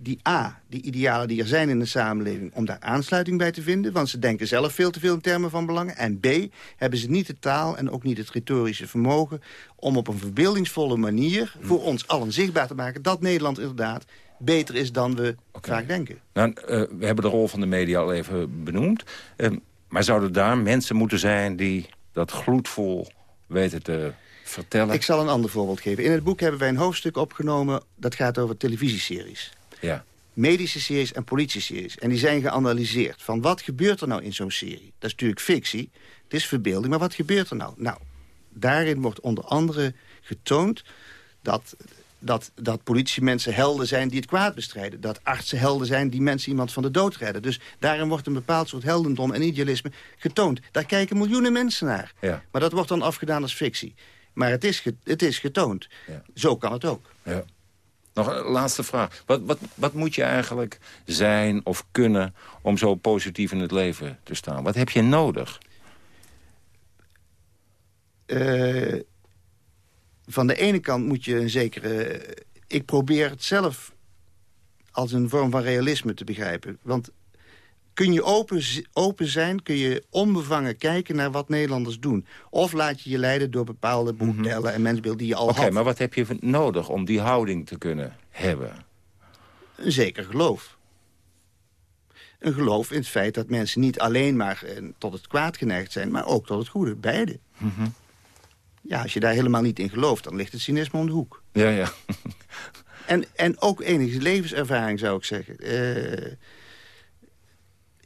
die A, die idealen die er zijn in de samenleving... om daar aansluiting bij te vinden. Want ze denken zelf veel te veel in termen van belangen. En B, hebben ze niet de taal en ook niet het retorische vermogen... om op een verbeeldingsvolle manier voor ons allen zichtbaar te maken... dat Nederland inderdaad beter is dan we vaak denken. Nou, eh, we hebben de rol van de media al even benoemd. Eh, maar zouden daar mensen moeten zijn die dat gloedvol weten te vertellen? Ik zal een ander voorbeeld geven. In het boek hebben wij een hoofdstuk opgenomen... dat gaat over televisieseries. Ja. medische series en politieseries. En die zijn geanalyseerd van wat gebeurt er nou in zo'n serie. Dat is natuurlijk fictie, het is verbeelding, maar wat gebeurt er nou? Nou, daarin wordt onder andere getoond dat, dat, dat politiemensen helden zijn die het kwaad bestrijden. Dat artsen helden zijn die mensen iemand van de dood redden. Dus daarin wordt een bepaald soort heldendom en idealisme getoond. Daar kijken miljoenen mensen naar. Ja. Maar dat wordt dan afgedaan als fictie. Maar het is, het is getoond. Ja. Zo kan het ook. Ja. Nog een laatste vraag. Wat, wat, wat moet je eigenlijk zijn of kunnen om zo positief in het leven te staan? Wat heb je nodig? Eh, van de ene kant moet je een zekere... ik probeer het zelf als een vorm van realisme te begrijpen. Want kun je open, open zijn, kun je onbevangen kijken naar wat Nederlanders doen. Of laat je je leiden door bepaalde modellen en mensbeelden die je al Oké, had. maar wat heb je nodig om die houding te kunnen hebben? Een zeker geloof. Een geloof in het feit dat mensen niet alleen maar eh, tot het kwaad geneigd zijn... maar ook tot het goede, beide. Mhm. Ja, als je daar helemaal niet in gelooft, dan ligt het cynisme om de hoek. Ja, ja. En, en ook enige levenservaring, zou ik zeggen. Eh,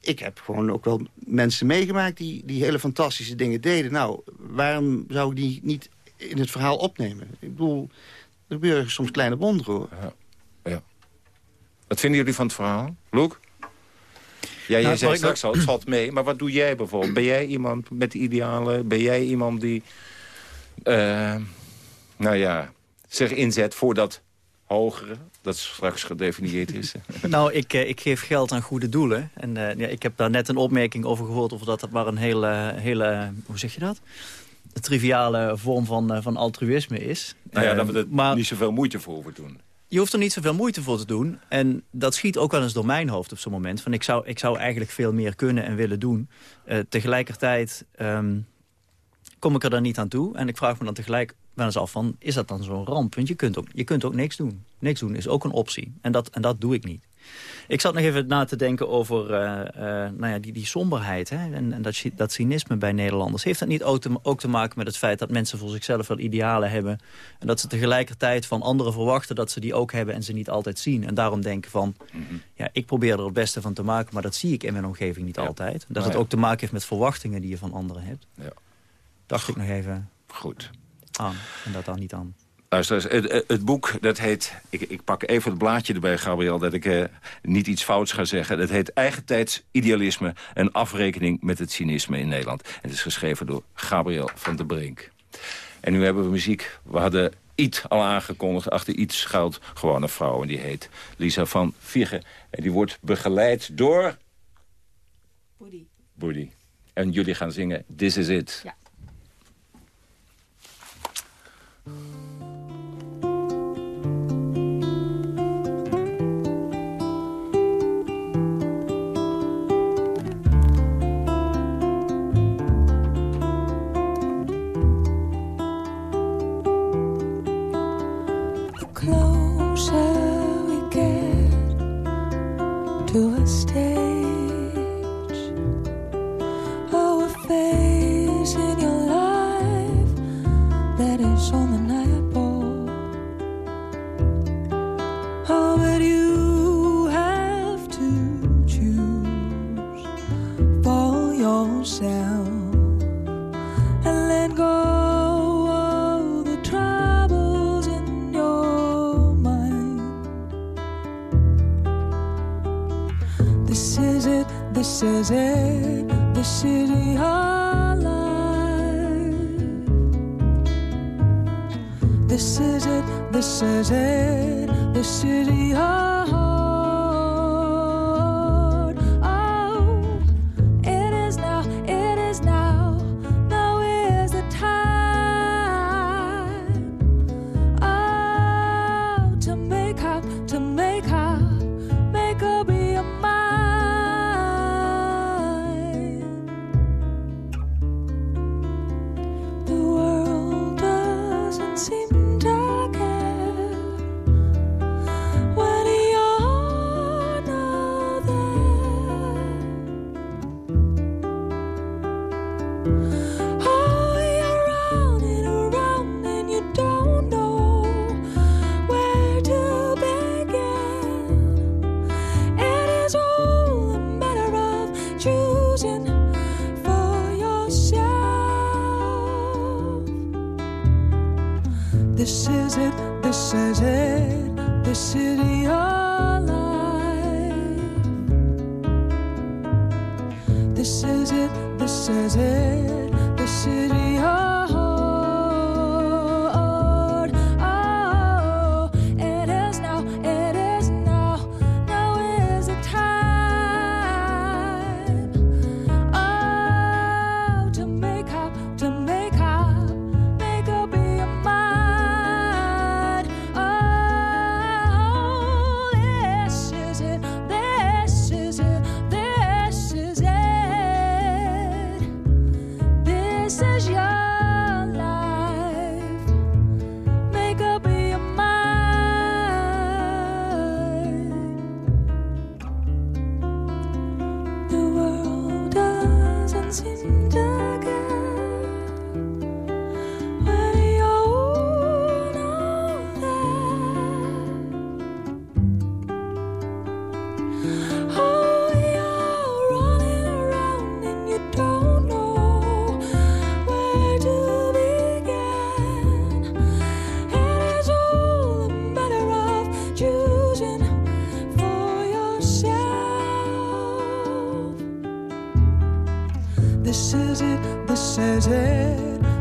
ik heb gewoon ook wel mensen meegemaakt die, die hele fantastische dingen deden. Nou, waarom zou ik die niet in het verhaal opnemen? Ik bedoel, er gebeuren soms kleine wonderen, hoor. Wat vinden jullie van het verhaal? Loek? Ja, jij Nou, zei straks al, het valt mee. Maar wat doe jij bijvoorbeeld? Ben jij iemand met idealen? Ben jij iemand die... eh, nou ja, zich inzet voor dat hogere, dat straks gedefinieerd is? nou, ik, eh, ik geef geld aan goede doelen. En ja, ik heb daar net een opmerking over gehoord... of dat dat maar een hele, hele hoe zeg je dat? Een triviale vorm van, van altruïsme is. Nou ja, dat we er maar, niet zoveel moeite voor hoeven doen. Je hoeft er niet zoveel moeite voor te doen. En dat schiet ook wel eens door mijn hoofd op zo'n moment. Van ik, zou, ik zou eigenlijk veel meer kunnen en willen doen. Uh, tegelijkertijd um, kom ik er dan niet aan toe. En ik vraag me dan tegelijk wel eens af van, is dat dan zo'n ramp? Want je kunt, ook, je kunt ook niks doen. Niks doen is ook een optie. En dat, en dat doe ik niet. Ik zat nog even na te denken over uh, uh, nou ja, die, die somberheid hè? en, en dat, dat cynisme bij Nederlanders. Heeft dat niet ook te, ook te maken met het feit dat mensen voor zichzelf wel idealen hebben... en dat ze tegelijkertijd van anderen verwachten dat ze die ook hebben en ze niet altijd zien. En daarom denken van, mhm. ja, ik probeer er het beste van te maken... maar dat zie ik in mijn omgeving niet altijd. Dat het ook te maken heeft met verwachtingen die je van anderen hebt. Ja. Dacht ik nog even Goed. Aan en dat dan niet aan. Luister, het, het, boek, dat heet... Ik, ik, pak even het blaadje erbij, Gabriel, dat ik eh, niet iets fouts ga zeggen. Dat heet Eigentijds Idealisme en afrekening met het cynisme in Nederland. En het is geschreven door Gabriel van der Brink. En nu hebben we muziek. We hadden iets al aangekondigd. Achter iets schuilt gewoon een vrouw. En die heet Lisa van Viegen. En die wordt begeleid door... Boody. Boody. En jullie gaan zingen This Is It. Ja.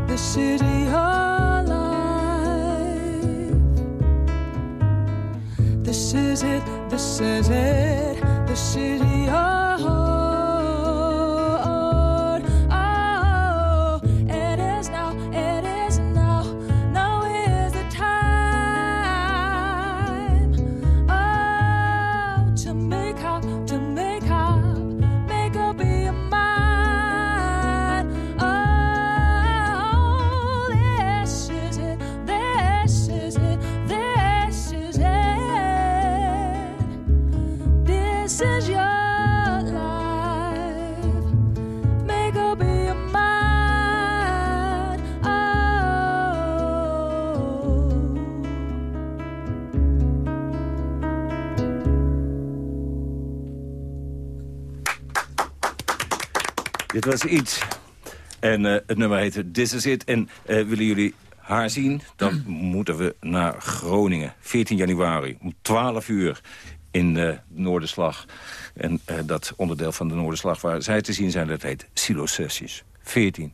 The city of life. This is it, this is it, this is your was iets. En uh, het nummer heette This Is It. En uh, willen jullie haar zien, dan moeten we naar Groningen. 14 januari, om 12 uur in de Noorderslag. En dat onderdeel van de Noorderslag waar zij te zien zijn, dat heet Silo Sessies. 14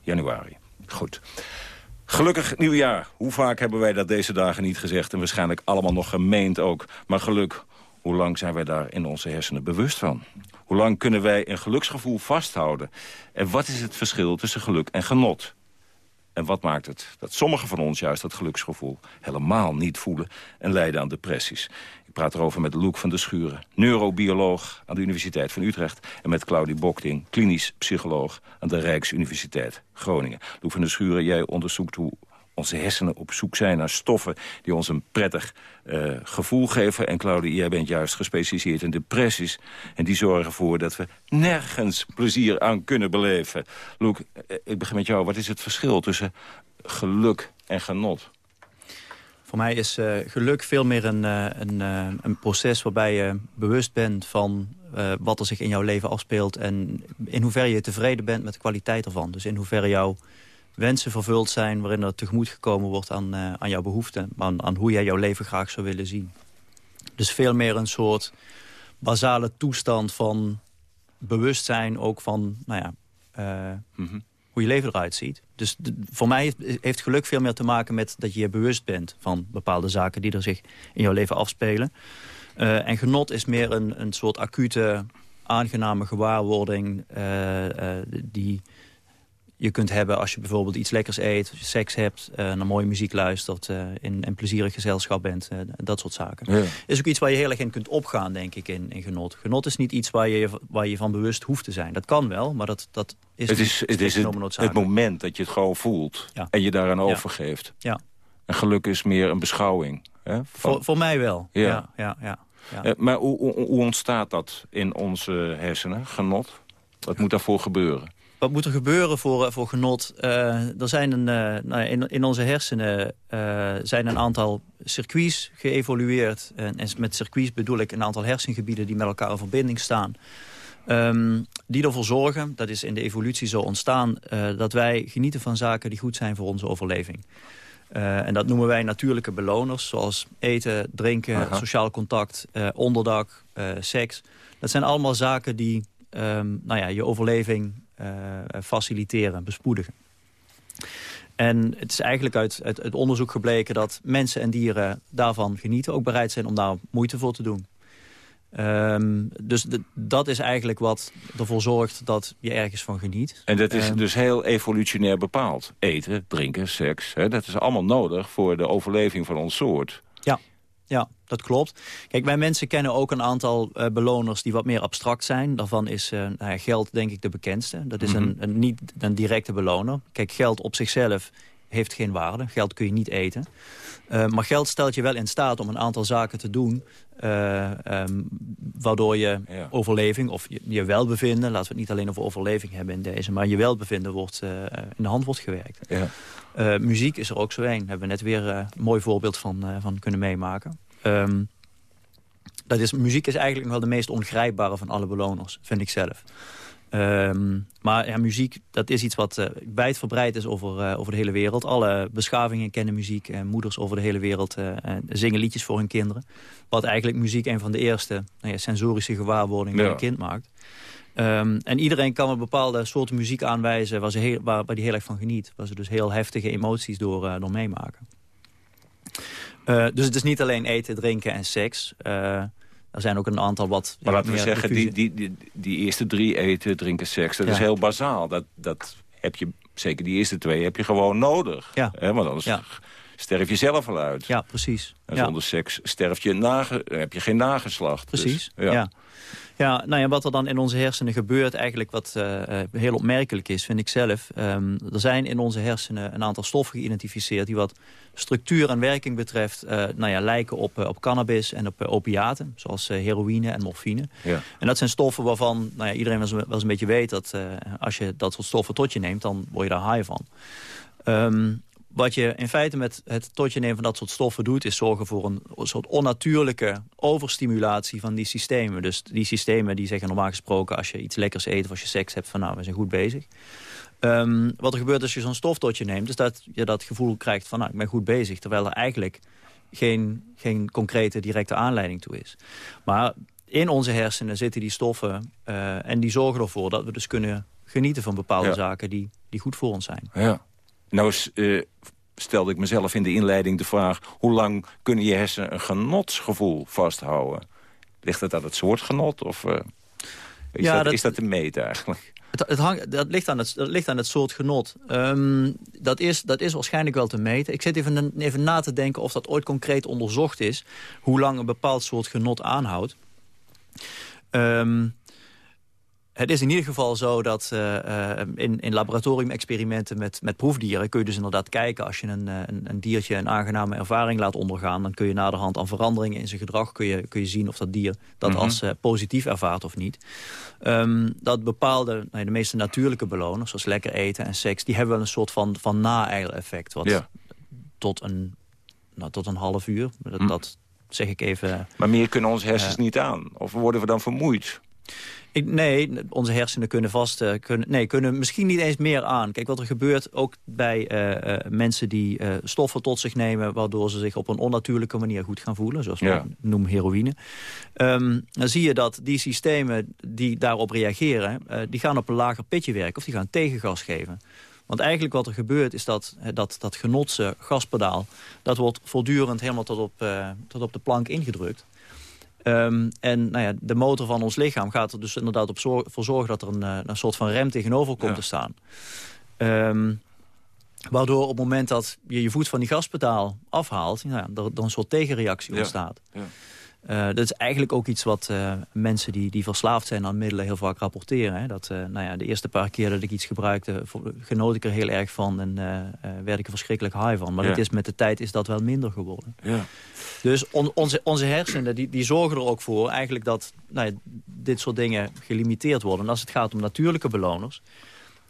januari. Goed. Gelukkig nieuwjaar. Hoe vaak hebben wij dat deze dagen niet gezegd... en waarschijnlijk allemaal nog gemeend ook. Maar geluk, hoe lang zijn wij daar in onze hersenen bewust van? Hoe lang kunnen wij een geluksgevoel vasthouden? En wat is het verschil tussen geluk en genot? En wat maakt het dat sommigen van ons juist dat geluksgevoel helemaal niet voelen en lijden aan depressies? Ik praat erover met Loek van der Schuren, neurobioloog aan de Universiteit van Utrecht... en met Claudie Bokting, klinisch psycholoog aan de Rijksuniversiteit Groningen. Loek van der Schuren, jij onderzoekt hoe onze hersenen op zoek zijn naar stoffen... die ons een prettig uh, gevoel geven. En Claudia, jij bent juist gespecialiseerd in depressies. En die zorgen ervoor dat we nergens plezier aan kunnen beleven. Loek, uh, ik begin met jou. Wat is het verschil tussen geluk en genot? Voor mij is uh, geluk veel meer een, een, een, proces waarbij je bewust bent van wat er zich in jouw leven afspeelt... en in hoeverre je tevreden bent met de kwaliteit ervan. Dus in hoeverre jouw wensen vervuld zijn... waarin er tegemoet gekomen wordt aan, uh, aan jouw behoeften. Aan, aan hoe jij jouw leven graag zou willen zien. Dus veel meer een soort basale toestand van bewustzijn... ook van nou ja, uh, mm -hmm. hoe je leven eruit ziet. Dus de, voor mij heeft geluk veel meer te maken met dat je je bewust bent... van bepaalde zaken die er zich in jouw leven afspelen. Uh, en genot is meer een, een soort acute, aangename gewaarwording... die je kunt hebben als je bijvoorbeeld iets lekkers eet... seks hebt, uh, naar mooie muziek luistert... Uh, in een plezierig gezelschap bent, uh, dat soort zaken. Ja. is ook iets waar je heel erg in kunt opgaan, denk ik, in, in genot. Genot is niet iets waar je, waar je van bewust hoeft te zijn. Dat kan wel, maar dat, dat is het is, het, is het, het, moment dat je het gewoon voelt ja. en je daaraan overgeeft. Ja. En geluk is meer een beschouwing. Hè, van... voor, voor mij wel, ja. ja, ja, ja maar hoe, hoe, hoe ontstaat dat in onze hersenen, genot? Wat moet daarvoor gebeuren? Wat moet er gebeuren voor, eh, voor genot? Uh, er zijn een, uh, nou, in, in onze hersenen uh, zijn een aantal circuits geëvolueerd. En, en, met circuits bedoel ik een aantal hersengebieden die met elkaar in verbinding staan. Um, die ervoor zorgen, dat is in de evolutie zo ontstaan... dat wij genieten van zaken die goed zijn voor onze overleving. en dat noemen wij natuurlijke beloners, zoals eten, drinken, Aha. sociaal contact, onderdak, seks. Dat zijn allemaal zaken die um, nou ja, je overleving faciliteren, bespoedigen. En het is eigenlijk uit, uit, uit, onderzoek gebleken dat mensen en dieren daarvan genieten. Ook bereid zijn om daar moeite voor te doen. Um, dus de, dat is eigenlijk wat ervoor zorgt dat je ergens van geniet. En dat is um, dus heel evolutionair bepaald. Eten, drinken, seks. Hè, dat is allemaal nodig voor de overleving van ons soort. Ja, ja, dat klopt. Kijk, wij mensen kennen ook een aantal uh, beloners die wat meer abstract zijn. Daarvan is uh, nou geld denk ik de bekendste. Dat is mm -hmm. een, een, niet een directe beloner. Kijk, geld op zichzelf heeft geen waarde. Geld kun je niet eten. Uh, maar geld stelt je wel in staat om een aantal zaken te doen... Um, waardoor je ja. overleving of je, je, welbevinden... laten we het niet alleen over overleving hebben in deze... maar je welbevinden wordt, in de hand wordt gewerkt. Ja. Muziek is er ook zo een. Daar hebben we net weer een mooi voorbeeld van, van kunnen meemaken. Um, dat is, muziek is eigenlijk nog wel de meest ongrijpbare van alle beloners, vind ik zelf. Um, maar ja, muziek, dat is iets wat wijdverbreid is over, over de hele wereld. Alle beschavingen kennen muziek. En moeders over de hele wereld zingen liedjes voor hun kinderen. Wat eigenlijk muziek een van de eerste nou ja, sensorische gewaarwordingen ja. van een kind maakt. Um, en iedereen kan een bepaalde soort muziek aanwijzen waar, ze heel, waar, waar die heel erg van geniet. Waar ze dus heel heftige emoties door, uh, door meemaken. Uh, dus het is niet alleen eten, drinken en seks. Er zijn ook een aantal wat... Maar laten we zeggen, die, die, die, die, eerste drie eten, drinken, seks... dat is heel bazaal. Dat, dat heb je, zeker die eerste twee, heb je gewoon nodig. Ja. Hè? Want anders ja. sterf je zelf al uit. Ja, precies. En zonder seks sterf je nage, heb je geen nageslacht. Dus, precies, ja. ja. Ja, nou ja, wat er dan in onze hersenen gebeurt, eigenlijk wat uh, heel opmerkelijk is, vind ik zelf. Um, er zijn in onze hersenen een aantal stoffen geïdentificeerd die wat structuur en werking betreft, uh, nou ja, lijken op, op cannabis en op opiaten, zoals heroïne en morfine. Ja. En dat zijn stoffen waarvan nou ja, iedereen wel eens, wel eens een beetje weet dat als je dat soort stoffen tot je neemt, dan word je daar high van. Um, wat je in feite met het totje nemen van dat soort stoffen doet... is zorgen voor een soort onnatuurlijke overstimulatie van die systemen. Dus die systemen die zeggen normaal gesproken... als je iets lekkers eet of als je seks hebt van nou, we zijn goed bezig. Um, wat er gebeurt als je zo'n stoftotje neemt... is dat je dat gevoel krijgt van nou, ik ben goed bezig. Terwijl er eigenlijk geen, geen concrete directe aanleiding toe is. Maar in onze hersenen zitten die stoffen... Uh, en die zorgen ervoor dat we dus kunnen genieten van bepaalde ja. zaken... Die, die goed voor ons zijn. Ja. Nou uh, stelde ik mezelf in de inleiding de vraag... hoe lang kunnen je hersenen een genotsgevoel vasthouden? Ligt het aan het soort genot of uh, is, Ja, dat, dat- is dat te meten eigenlijk? Het, het hangt, dat, ligt aan het, dat ligt aan het soort genot. Ehm, dat, is, dat is waarschijnlijk wel te meten. Ik zit even, even na te denken of dat ooit concreet onderzocht is... hoe lang een bepaald soort genot aanhoudt. Ehm, het is in ieder geval zo dat eh, eh, in, in laboratoriumexperimenten met, met proefdieren... kun je dus inderdaad kijken als je een, eh, een, een diertje een aangename ervaring laat ondergaan... dan kun je naderhand aan veranderingen in zijn gedrag kun je, kun je zien of dat dier dat Mhm. als positief ervaart of niet. Ehm, dat bepaalde, nou, ja, de meeste natuurlijke beloners, zoals lekker eten en seks... die hebben wel een soort van, van na-effect. Wat Ja. tot, een, nou, tot een half uur, dat, Hm. dat zeg ik even... Maar meer kunnen onze hersens niet aan. Of worden we dan vermoeid? Ik, nee, onze hersenen kunnen vast... eh, kunnen, nee, kunnen misschien niet eens meer aan. Kijk, wat er gebeurt ook bij eh, eh, mensen die stoffen tot zich nemen... waardoor ze zich op een onnatuurlijke manier goed gaan voelen. Zoals Ja. we noemen heroïne. Ehm, dan zie je dat die systemen die daarop reageren... die gaan op een lager pitje werken of die gaan tegengas geven. Want eigenlijk wat er gebeurt is dat dat, dat genotse gaspedaal... dat wordt voortdurend helemaal tot op, tot op de plank ingedrukt. Ehm, en nou ja, de motor van ons lichaam gaat er dus inderdaad op zor- voor zorgen... dat er een, eh, een soort van rem tegenover komt Ja. te staan. Ehm, waardoor op het moment dat je je voet van die gaspedaal afhaalt... Nou ja, er, er een soort tegenreactie ontstaat. Ja. Eh, dat is eigenlijk ook iets wat eh, mensen die, die verslaafd zijn aan middelen heel vaak rapporteren. Hè? Dat, eh, nou ja, de eerste paar keer dat ik iets gebruikte, genoot ik er heel erg van en werd ik er verschrikkelijk high van. Maar Ja. dat is, met de tijd is dat wel minder geworden. Ja. Dus on- onze, onze hersenen die, die zorgen er ook voor eigenlijk dat nou ja, dit soort dingen gelimiteerd worden. En als het gaat om natuurlijke beloners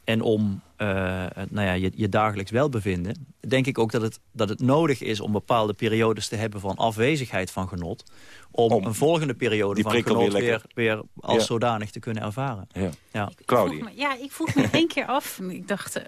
en om eh, nou ja, je, je dagelijks welbevinden... denk ik ook dat het, dat het nodig is om bepaalde periodes te hebben van afwezigheid van genot... om, Om een volgende periode van genot weer weer, als Ja. zodanig te kunnen ervaren. Ja. Ja. Claudia. me- ja, ik vroeg me één keer af. Ik dacht, eh,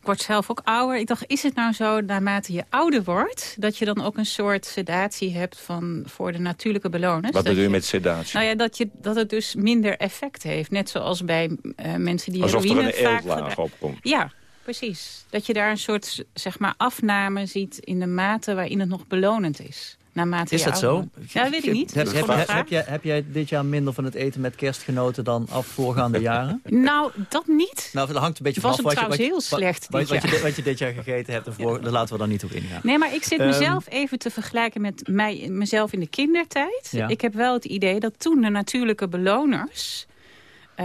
ik word zelf ook ouder. Ik dacht, is het nou zo, naarmate je ouder wordt... dat je dan ook een soort sedatie hebt van, voor de natuurlijke beloners? Wat bedoel je met sedatie? Nou ja, dat, je, dat het dus minder effect heeft. Net zoals bij eh, mensen die Alsof er een vaak eeltlaag gebruiken. opkomt. Ja, precies. Dat je daar een soort zeg maar, afname ziet in de mate waarin het nog belonend is. Naarmate Is dat zo? Ja, dat weet ik niet. Heb, heb, jij, heb jij dit jaar minder van het eten met kerst genoten dan af voorgaande jaren? Nou, dat niet. Nou, dat hangt een beetje vanaf wat je, wat, heel slecht wat, je, wat je dit jaar gegeten hebt. En voor, Daar laten we dan niet op ingaan. Nee, maar ik zit Ehm, mezelf even te vergelijken met mij, mezelf in de kindertijd. Ja. Ik heb wel het idee dat toen de natuurlijke beloners...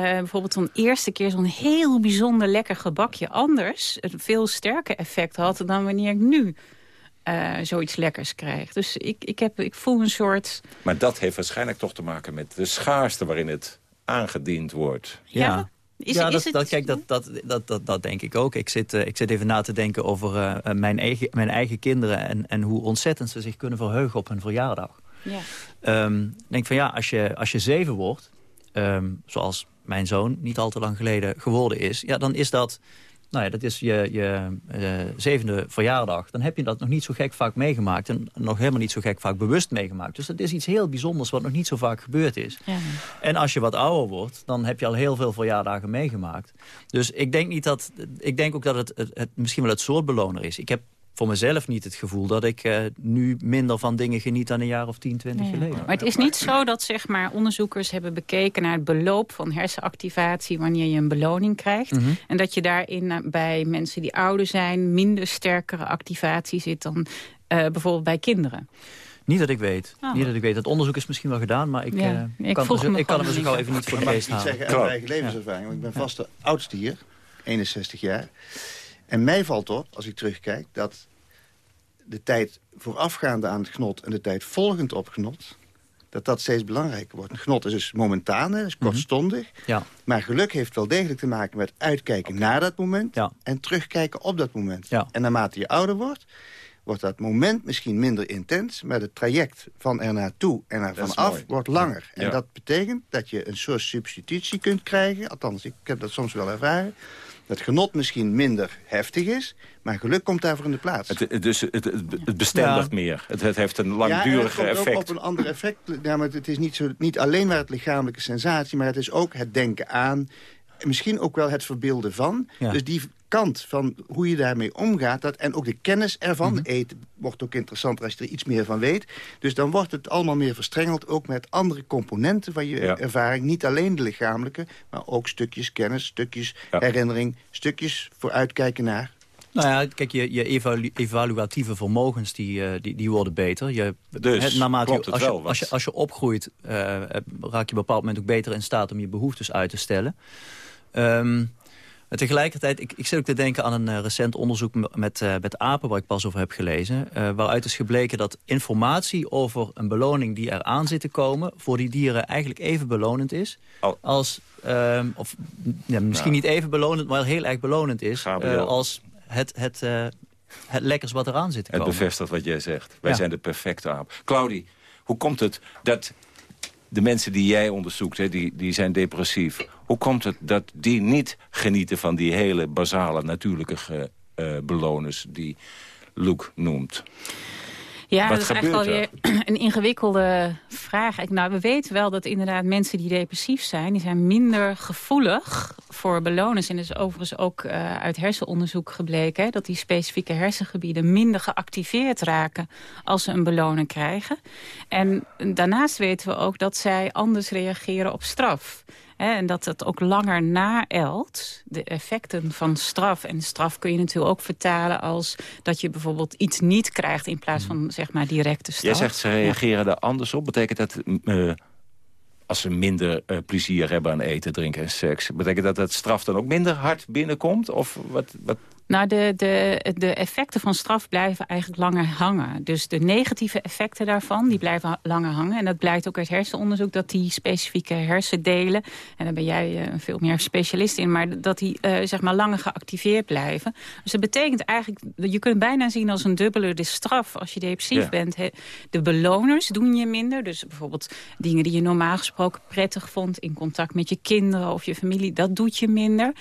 eh, bijvoorbeeld zo'n eerste keer zo'n heel bijzonder lekker gebakje anders... een veel sterker effect had dan wanneer ik nu eh, zoiets lekkers krijg. Dus ik, ik, heb, ik voel een soort... Maar dat heeft waarschijnlijk toch te maken met de schaarste waarin het aangediend wordt. Ja, Is- ja is dat, het- dat, kijk, dat, dat, dat, dat, dat denk ik ook. Ik zit, eh, ik zit even na te denken over mijn, eigen, mijn eigen kinderen... En, en hoe ontzettend ze zich kunnen verheugen op hun verjaardag. Ja. Ehm, ik denk van ja, als je, als je zeven wordt... ehm, zoals mijn zoon niet al te lang geleden geworden is... ja, dan is dat... Nou ja, dat is je, je eh, zevende verjaardag. Dan heb je dat nog niet zo gek vaak meegemaakt. En nog helemaal niet zo gek vaak bewust meegemaakt. Dus dat is iets heel bijzonders wat nog niet zo vaak gebeurd is. Ja. En als je wat ouder wordt, dan heb je al heel veel verjaardagen meegemaakt. Dus ik denk, niet dat, ik denk ook dat het, het, het misschien wel het soort beloner is. Ik heb voor mezelf niet het gevoel dat ik uh, nu minder van dingen geniet dan een jaar of 10, 20 geleden. Maar het is niet zo dat zeg maar, onderzoekers hebben bekeken naar het beloop van hersenactivatie wanneer je een beloning krijgt. Mhm. En dat je daarin uh, bij mensen die ouder zijn minder sterkere activatie zit dan uh, bijvoorbeeld bij kinderen. Niet dat ik weet. Oh. Niet dat ik weet. Het onderzoek is misschien wel gedaan, maar ik, Ja, uh, ik kan, me ik kan het me zo niet. even niet voor de ik geest iets halen. zeggen uit mijn eigen levenservaring? Want ik ben vast de oudste hier, 61 jaar. En mij valt op, als ik terugkijk, dat de tijd voorafgaande aan het genot... en de tijd volgend op genot, dat dat steeds belangrijker wordt. Een genot is dus momentaan, is kortstondig. Ja. Maar geluk heeft wel degelijk te maken met uitkijken naar dat moment... Ja. en terugkijken op dat moment. Ja. En naarmate je ouder wordt, wordt dat moment misschien minder intens... maar het traject van er naartoe en er vanaf mooi. wordt langer. En dat betekent dat je een soort substitutie kunt krijgen. Althans, ik heb dat soms wel ervaren. Dat genot misschien minder heftig is, maar geluk komt daarvoor in de plaats. Het, het- dus het, het, het bestendigt Ja. meer. Het, het heeft een ja, langduriger komt effect. ook op een ander effect. Ja, maar het is niet, zo, niet alleen maar het lichamelijke sensatie... maar het is ook het denken aan... en misschien ook wel het verbeelden van. Ja. Dus die kant van hoe je daarmee omgaat... Dat, en ook de kennis ervan. Mhm. Eten wordt ook interessanter als je er iets meer van weet. Dus dan wordt het allemaal meer verstrengeld... ook met andere componenten van je Ja. ervaring. Niet alleen de lichamelijke, maar ook stukjes kennis... stukjes Ja. herinnering, stukjes vooruitkijken naar... Nou ja, kijk, je, je evalu- evaluatieve vermogens die, eh, die, die worden beter. Je, Dus, het, naarmate klopt je, het als, wel, je, als, je, als je opgroeit, eh, raak je op een bepaald moment ook beter in staat om je behoeftes uit te stellen. Ehm, maar tegelijkertijd, ik, ik zit ook te denken aan een eh, recent onderzoek met, eh, met apen... waar ik pas over heb gelezen. eh, waaruit is gebleken dat informatie over een beloning die eraan zit te komen... voor die dieren eigenlijk even belonend is. Oh. Als, ehm, of ja, misschien Nou. niet even belonend, maar heel erg belonend is... Als het, het, het lekkers wat eraan zit te Het komen. bevestigt wat jij zegt. Wij Ja. zijn de perfecte aap. Claudie, hoe komt het dat de mensen die jij onderzoekt, hè, die, die zijn depressief... hoe komt het dat die niet genieten van die hele basale natuurlijke eh, beloners... die Luke noemt? Ja, Wat dat is eigenlijk alweer een ingewikkelde vraag. Ik- Nou, we weten wel dat inderdaad mensen die depressief zijn... die zijn minder gevoelig voor beloners. En dat is overigens ook eh, uit hersenonderzoek gebleken... Hè, dat die specifieke hersengebieden minder geactiveerd raken... als ze een beloning krijgen. En daarnaast weten we ook dat zij anders reageren op straf. En dat het ook langer naelt, de effecten van straf. En straf kun je natuurlijk ook vertalen als dat je bijvoorbeeld iets niet krijgt... in plaats van zeg maar directe straf. Jij zegt ze reageren daar anders op. Betekent dat... eh, als ze minder eh, plezier hebben aan eten, drinken en seks... betekent dat dat straf dan ook minder hard binnenkomt? Of wat, wat, Nou, de, de, de effecten van straf blijven eigenlijk langer hangen. Dus de negatieve effecten daarvan, die blijven langer hangen. En dat blijkt ook uit hersenonderzoek, dat die specifieke hersendelen... en daar ben jij eh, veel meer specialist in... maar dat die eh, zeg maar langer geactiveerd blijven. Dus dat betekent eigenlijk, je kunt bijna zien als een dubbele de straf... als je depressief Ja. bent. De beloners doen je minder. Dus bijvoorbeeld dingen die je normaal gesproken prettig vond... in contact met je kinderen of je familie, dat doet je minder.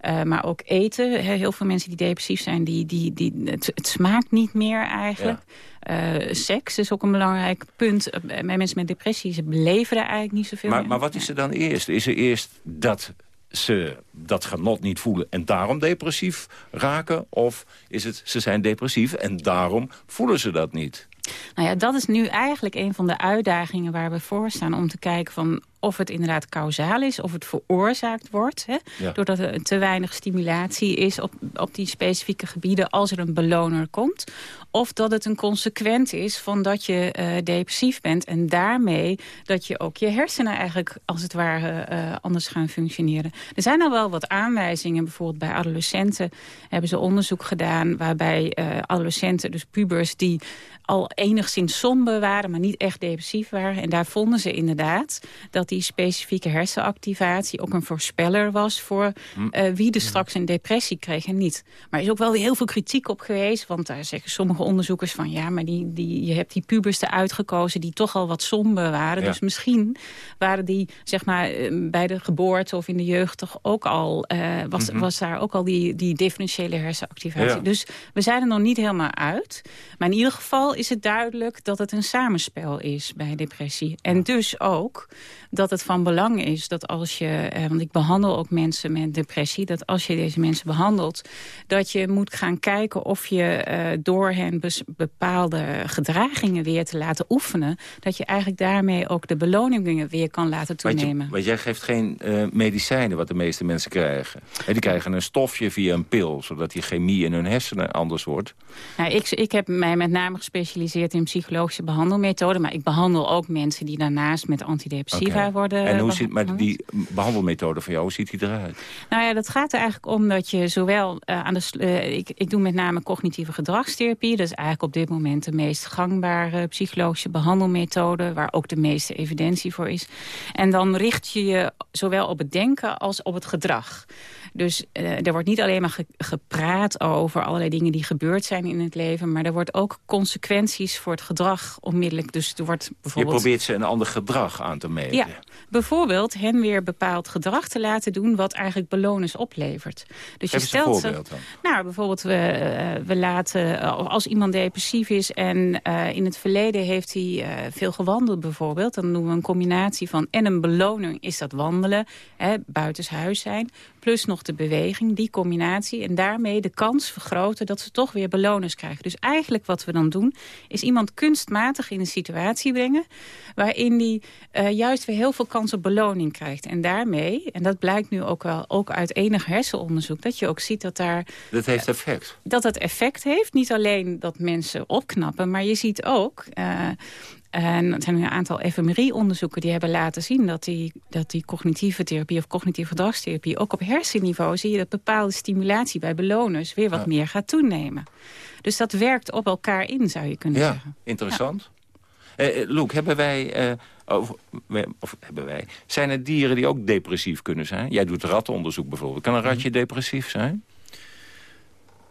Eh, maar ook eten. Heel veel mensen die depressief zijn, die, die, die, het, het smaakt niet meer eigenlijk. Eh, seks is ook een belangrijk punt. Eh, Bij mensen met depressie, ze beleven er eigenlijk niet zoveel maar, meer. maar wat is er dan eerst? Is er eerst dat ze dat genot niet voelen en daarom depressief raken? Of is het ze zijn depressief en daarom voelen ze dat niet? Nou ja, dat is nu eigenlijk een van de uitdagingen waar we voor staan... om te kijken van of het inderdaad kausaal is, of het veroorzaakt wordt... Hè, Ja. doordat er te weinig stimulatie is op, op die specifieke gebieden... als er een beloner komt. Of dat het een consequent is van dat je eh, depressief bent... en daarmee dat je ook je hersenen eigenlijk als het ware eh, anders gaan functioneren. Er zijn al wel wat aanwijzingen, bijvoorbeeld bij adolescenten... hebben ze onderzoek gedaan waarbij eh, adolescenten, dus pubers... die al enigszins somber waren, maar niet echt depressief waren. En daar vonden ze inderdaad dat die specifieke hersenactivatie ook een voorspeller was voor eh, wie er straks een depressie kreeg en niet. Maar er is ook wel weer heel veel kritiek op geweest, want daar zeggen sommige onderzoekers van ja, maar die, die, je hebt die pubers eruit gekozen die toch al wat somber waren. Ja. Dus misschien waren die zeg maar eh, bij de geboorte of in de jeugd toch ook al, eh, was, Mhm. was daar ook al die, die differentiële hersenactivatie. Ja. Dus we zijn er nog niet helemaal uit. Maar in ieder geval wel is het duidelijk dat het een samenspel is bij depressie. En dus ook dat het van belang is dat als je... Eh, want ik behandel ook mensen met depressie... dat als je deze mensen behandelt... dat je moet gaan kijken of je eh, door hen bepaalde gedragingen weer te laten oefenen... dat je eigenlijk daarmee ook de beloningen weer kan laten toenemen. Want, jij geeft geen uh, medicijnen wat de meeste mensen krijgen. die krijgen een stofje via een pil... zodat die chemie in hun hersenen anders wordt. Nou, ik, ik heb mij met name gespecialiseerd in psychologische behandelmethoden... maar ik behandel ook mensen die daarnaast met antidepressiva worden En hoe ziet, maar die behandelmethode van jou, hoe ziet die eruit? Nou ja, dat gaat er eigenlijk om dat je zowel uh, aan de... Uh, ik, ik doe met name cognitieve gedragstherapie. Dat is eigenlijk op dit moment de meest gangbare psychologische behandelmethode... waar ook de meeste evidentie voor is. En dan richt je je zowel op het denken als op het gedrag. Dus uh, er wordt niet alleen maar gepraat over allerlei dingen die gebeurd zijn in het leven... maar er wordt ook consequenties voor het gedrag onmiddellijk. Dus er wordt bijvoorbeeld... Je probeert ze een ander gedrag aan te meten. Ja, bijvoorbeeld hen weer bepaald gedrag te laten doen... wat eigenlijk belonus oplevert. Dus je stelt ze, dan. Nou, bijvoorbeeld we, uh, we laten... Uh, als iemand depressief is en in het verleden heeft hij veel gewandeld bijvoorbeeld... dan doen we een combinatie van en een beloning is dat wandelen... Hè, buitenshuis zijn, plus nog de beweging, die combinatie... en daarmee de kans vergroten dat ze toch weer beloners krijgen. Dus eigenlijk wat we dan doen, is iemand kunstmatig in een situatie brengen... waarin die uh, juist weer heel veel kans op beloning krijgt. En daarmee, en dat blijkt nu ook wel ook uit enig hersenonderzoek... dat je ook ziet dat daar... Dat heeft effect. dat het effect heeft. Niet alleen dat mensen opknappen, maar je ziet ook... Uh, en er zijn een aantal fMRI-onderzoeken die hebben laten zien... Dat die, dat die cognitieve therapie of cognitieve gedragstherapie... ook op hersenniveau zie je dat bepaalde stimulatie bij beloners... weer wat meer gaat toenemen. Dus dat werkt op elkaar in, zou je kunnen ja, zeggen. Interessant. Ja. Uh, Loek, hebben wij, uh, of, of, hebben wij... Zijn er dieren die ook depressief kunnen zijn? Jij doet rattenonderzoek bijvoorbeeld. Kan een ratje mhm. depressief zijn?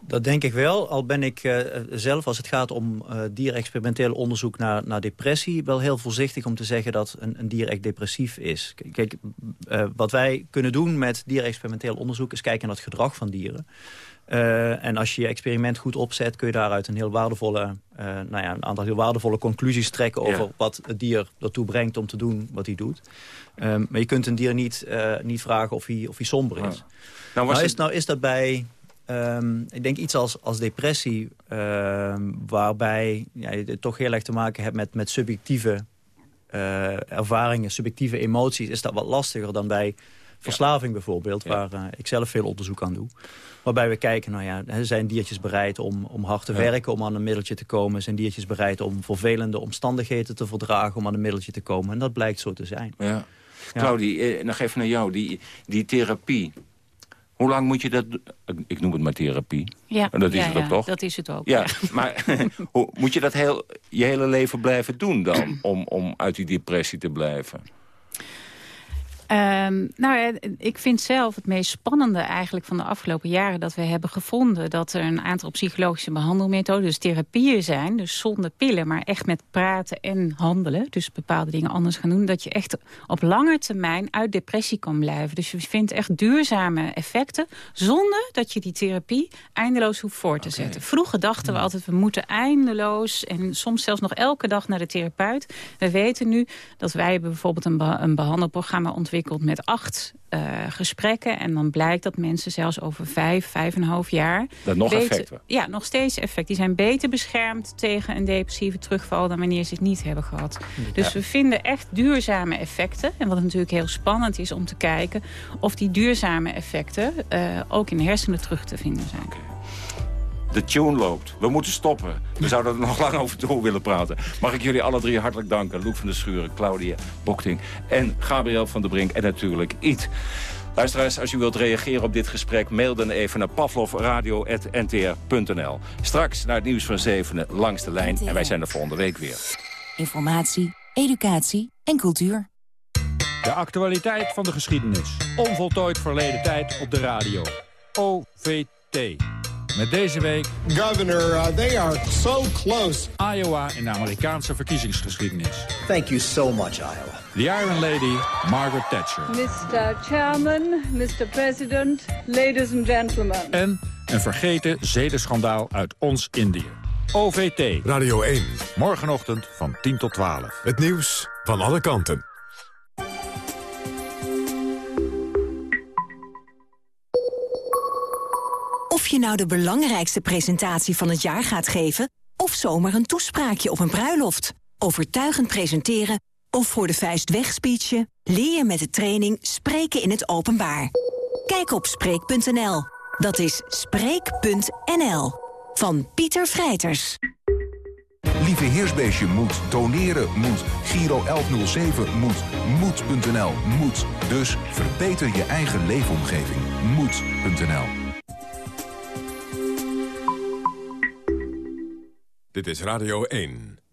Dat denk ik wel, al ben ik uh, zelf als het gaat om uh, dierexperimenteel onderzoek naar, naar depressie... wel heel voorzichtig om te zeggen dat een, een dier echt depressief is. Kijk, uh, wat wij kunnen doen met dierexperimenteel onderzoek... is kijken naar het gedrag van dieren. en als je je experiment goed opzet... kun je daaruit een heel waardevolle, nou ja, een aantal heel waardevolle conclusies trekken... over ja. wat het dier ertoe brengt om te doen wat hij doet. Um, maar je kunt een dier niet, niet vragen of hij, of hij somber is. Ja. Nou, nou, is, nou is dat bij Um, ik denk iets als, als depressie, um, waarbij ja, je toch heel erg te maken hebt met, met subjectieve uh, ervaringen, subjectieve emoties, is dat wat lastiger dan bij verslaving ja. bijvoorbeeld, ja. waar uh, ik zelf veel onderzoek aan doe. Waarbij we kijken, nou ja, zijn diertjes bereid om, om hard te werken, om aan een middeltje te komen? Zijn diertjes bereid om vervelende omstandigheden te verdragen, om aan een middeltje te komen? En dat blijkt zo te zijn. Ja. Claudie, eh, nog even naar jou. Die, die therapie, hoe lang moet je dat... Ik noem het maar therapie. Ja, dat is ja, het ook ja, toch? dat is het ook. Ja, maar hoe, moet je dat heel, je hele leven blijven doen dan... om, om uit die depressie te blijven? Um, nou, ik vind zelf het meest spannende eigenlijk van de afgelopen jaren... dat we hebben gevonden dat er een aantal psychologische behandelmethoden... dus therapieën zijn, dus zonder pillen, maar echt met praten en handelen... dus bepaalde dingen anders gaan doen... dat je echt op lange termijn uit depressie kan blijven. Dus je vindt echt duurzame effecten... zonder dat je die therapie eindeloos hoeft voor te zetten. Vroeger dachten we altijd, we moeten eindeloos... en soms zelfs nog elke dag naar de therapeut. We weten nu dat wij bijvoorbeeld een, be een behandelprogramma ontwikkelen met acht uh, gesprekken. En dan blijkt dat mensen zelfs over vijf, vijf en een half jaar... Dat nog beter, effect Ja, nog steeds effect. Die zijn beter beschermd tegen een depressieve terugval... dan wanneer ze het niet hebben gehad. Dus ja. we vinden echt duurzame effecten. En wat natuurlijk heel spannend is om te kijken... of die duurzame effecten uh, ook in de hersenen terug te vinden zijn. Okay. De tune loopt. We moeten stoppen. We zouden er nog lang over door willen praten. Mag ik jullie alle drie hartelijk danken. Loek van der Schuren, Claudia Bokting en Gabriel van der Brink. En natuurlijk Iet. Luisteraars, als u wilt reageren op dit gesprek... mail dan even naar pavlovradio.ntr.nl. Straks naar het nieuws van zevenen langs de lijn. En wij zijn er volgende week weer. Informatie, educatie en cultuur. De actualiteit van de geschiedenis. Onvoltooid verleden tijd op de radio. OVT. Met deze week... Governor, uh, they are so close. Iowa in de Amerikaanse verkiezingsgeschiedenis. Thank you so much, Iowa. The Iron Lady, Margaret Thatcher. Mr. Chairman, Mr. President, ladies and gentlemen. En een vergeten zedenschandaal uit ons Indië. OVT. Radio 1. Morgenochtend van 10 tot 12. Het nieuws van alle kanten. Of je nou de belangrijkste presentatie van het jaar gaat geven... of zomaar een toespraakje op een bruiloft. Overtuigend presenteren of voor de vuist wegspeechen... leer je met de training Spreken in het Openbaar. Kijk op Spreek.nl. Dat is Spreek.nl. Van Pieter Vrijters. Lieve Heersbeestje moet, doneren moet, Giro 1107 moet, moed.nl moet. Dus verbeter je eigen leefomgeving. Moed.nl Dit is Radio 1.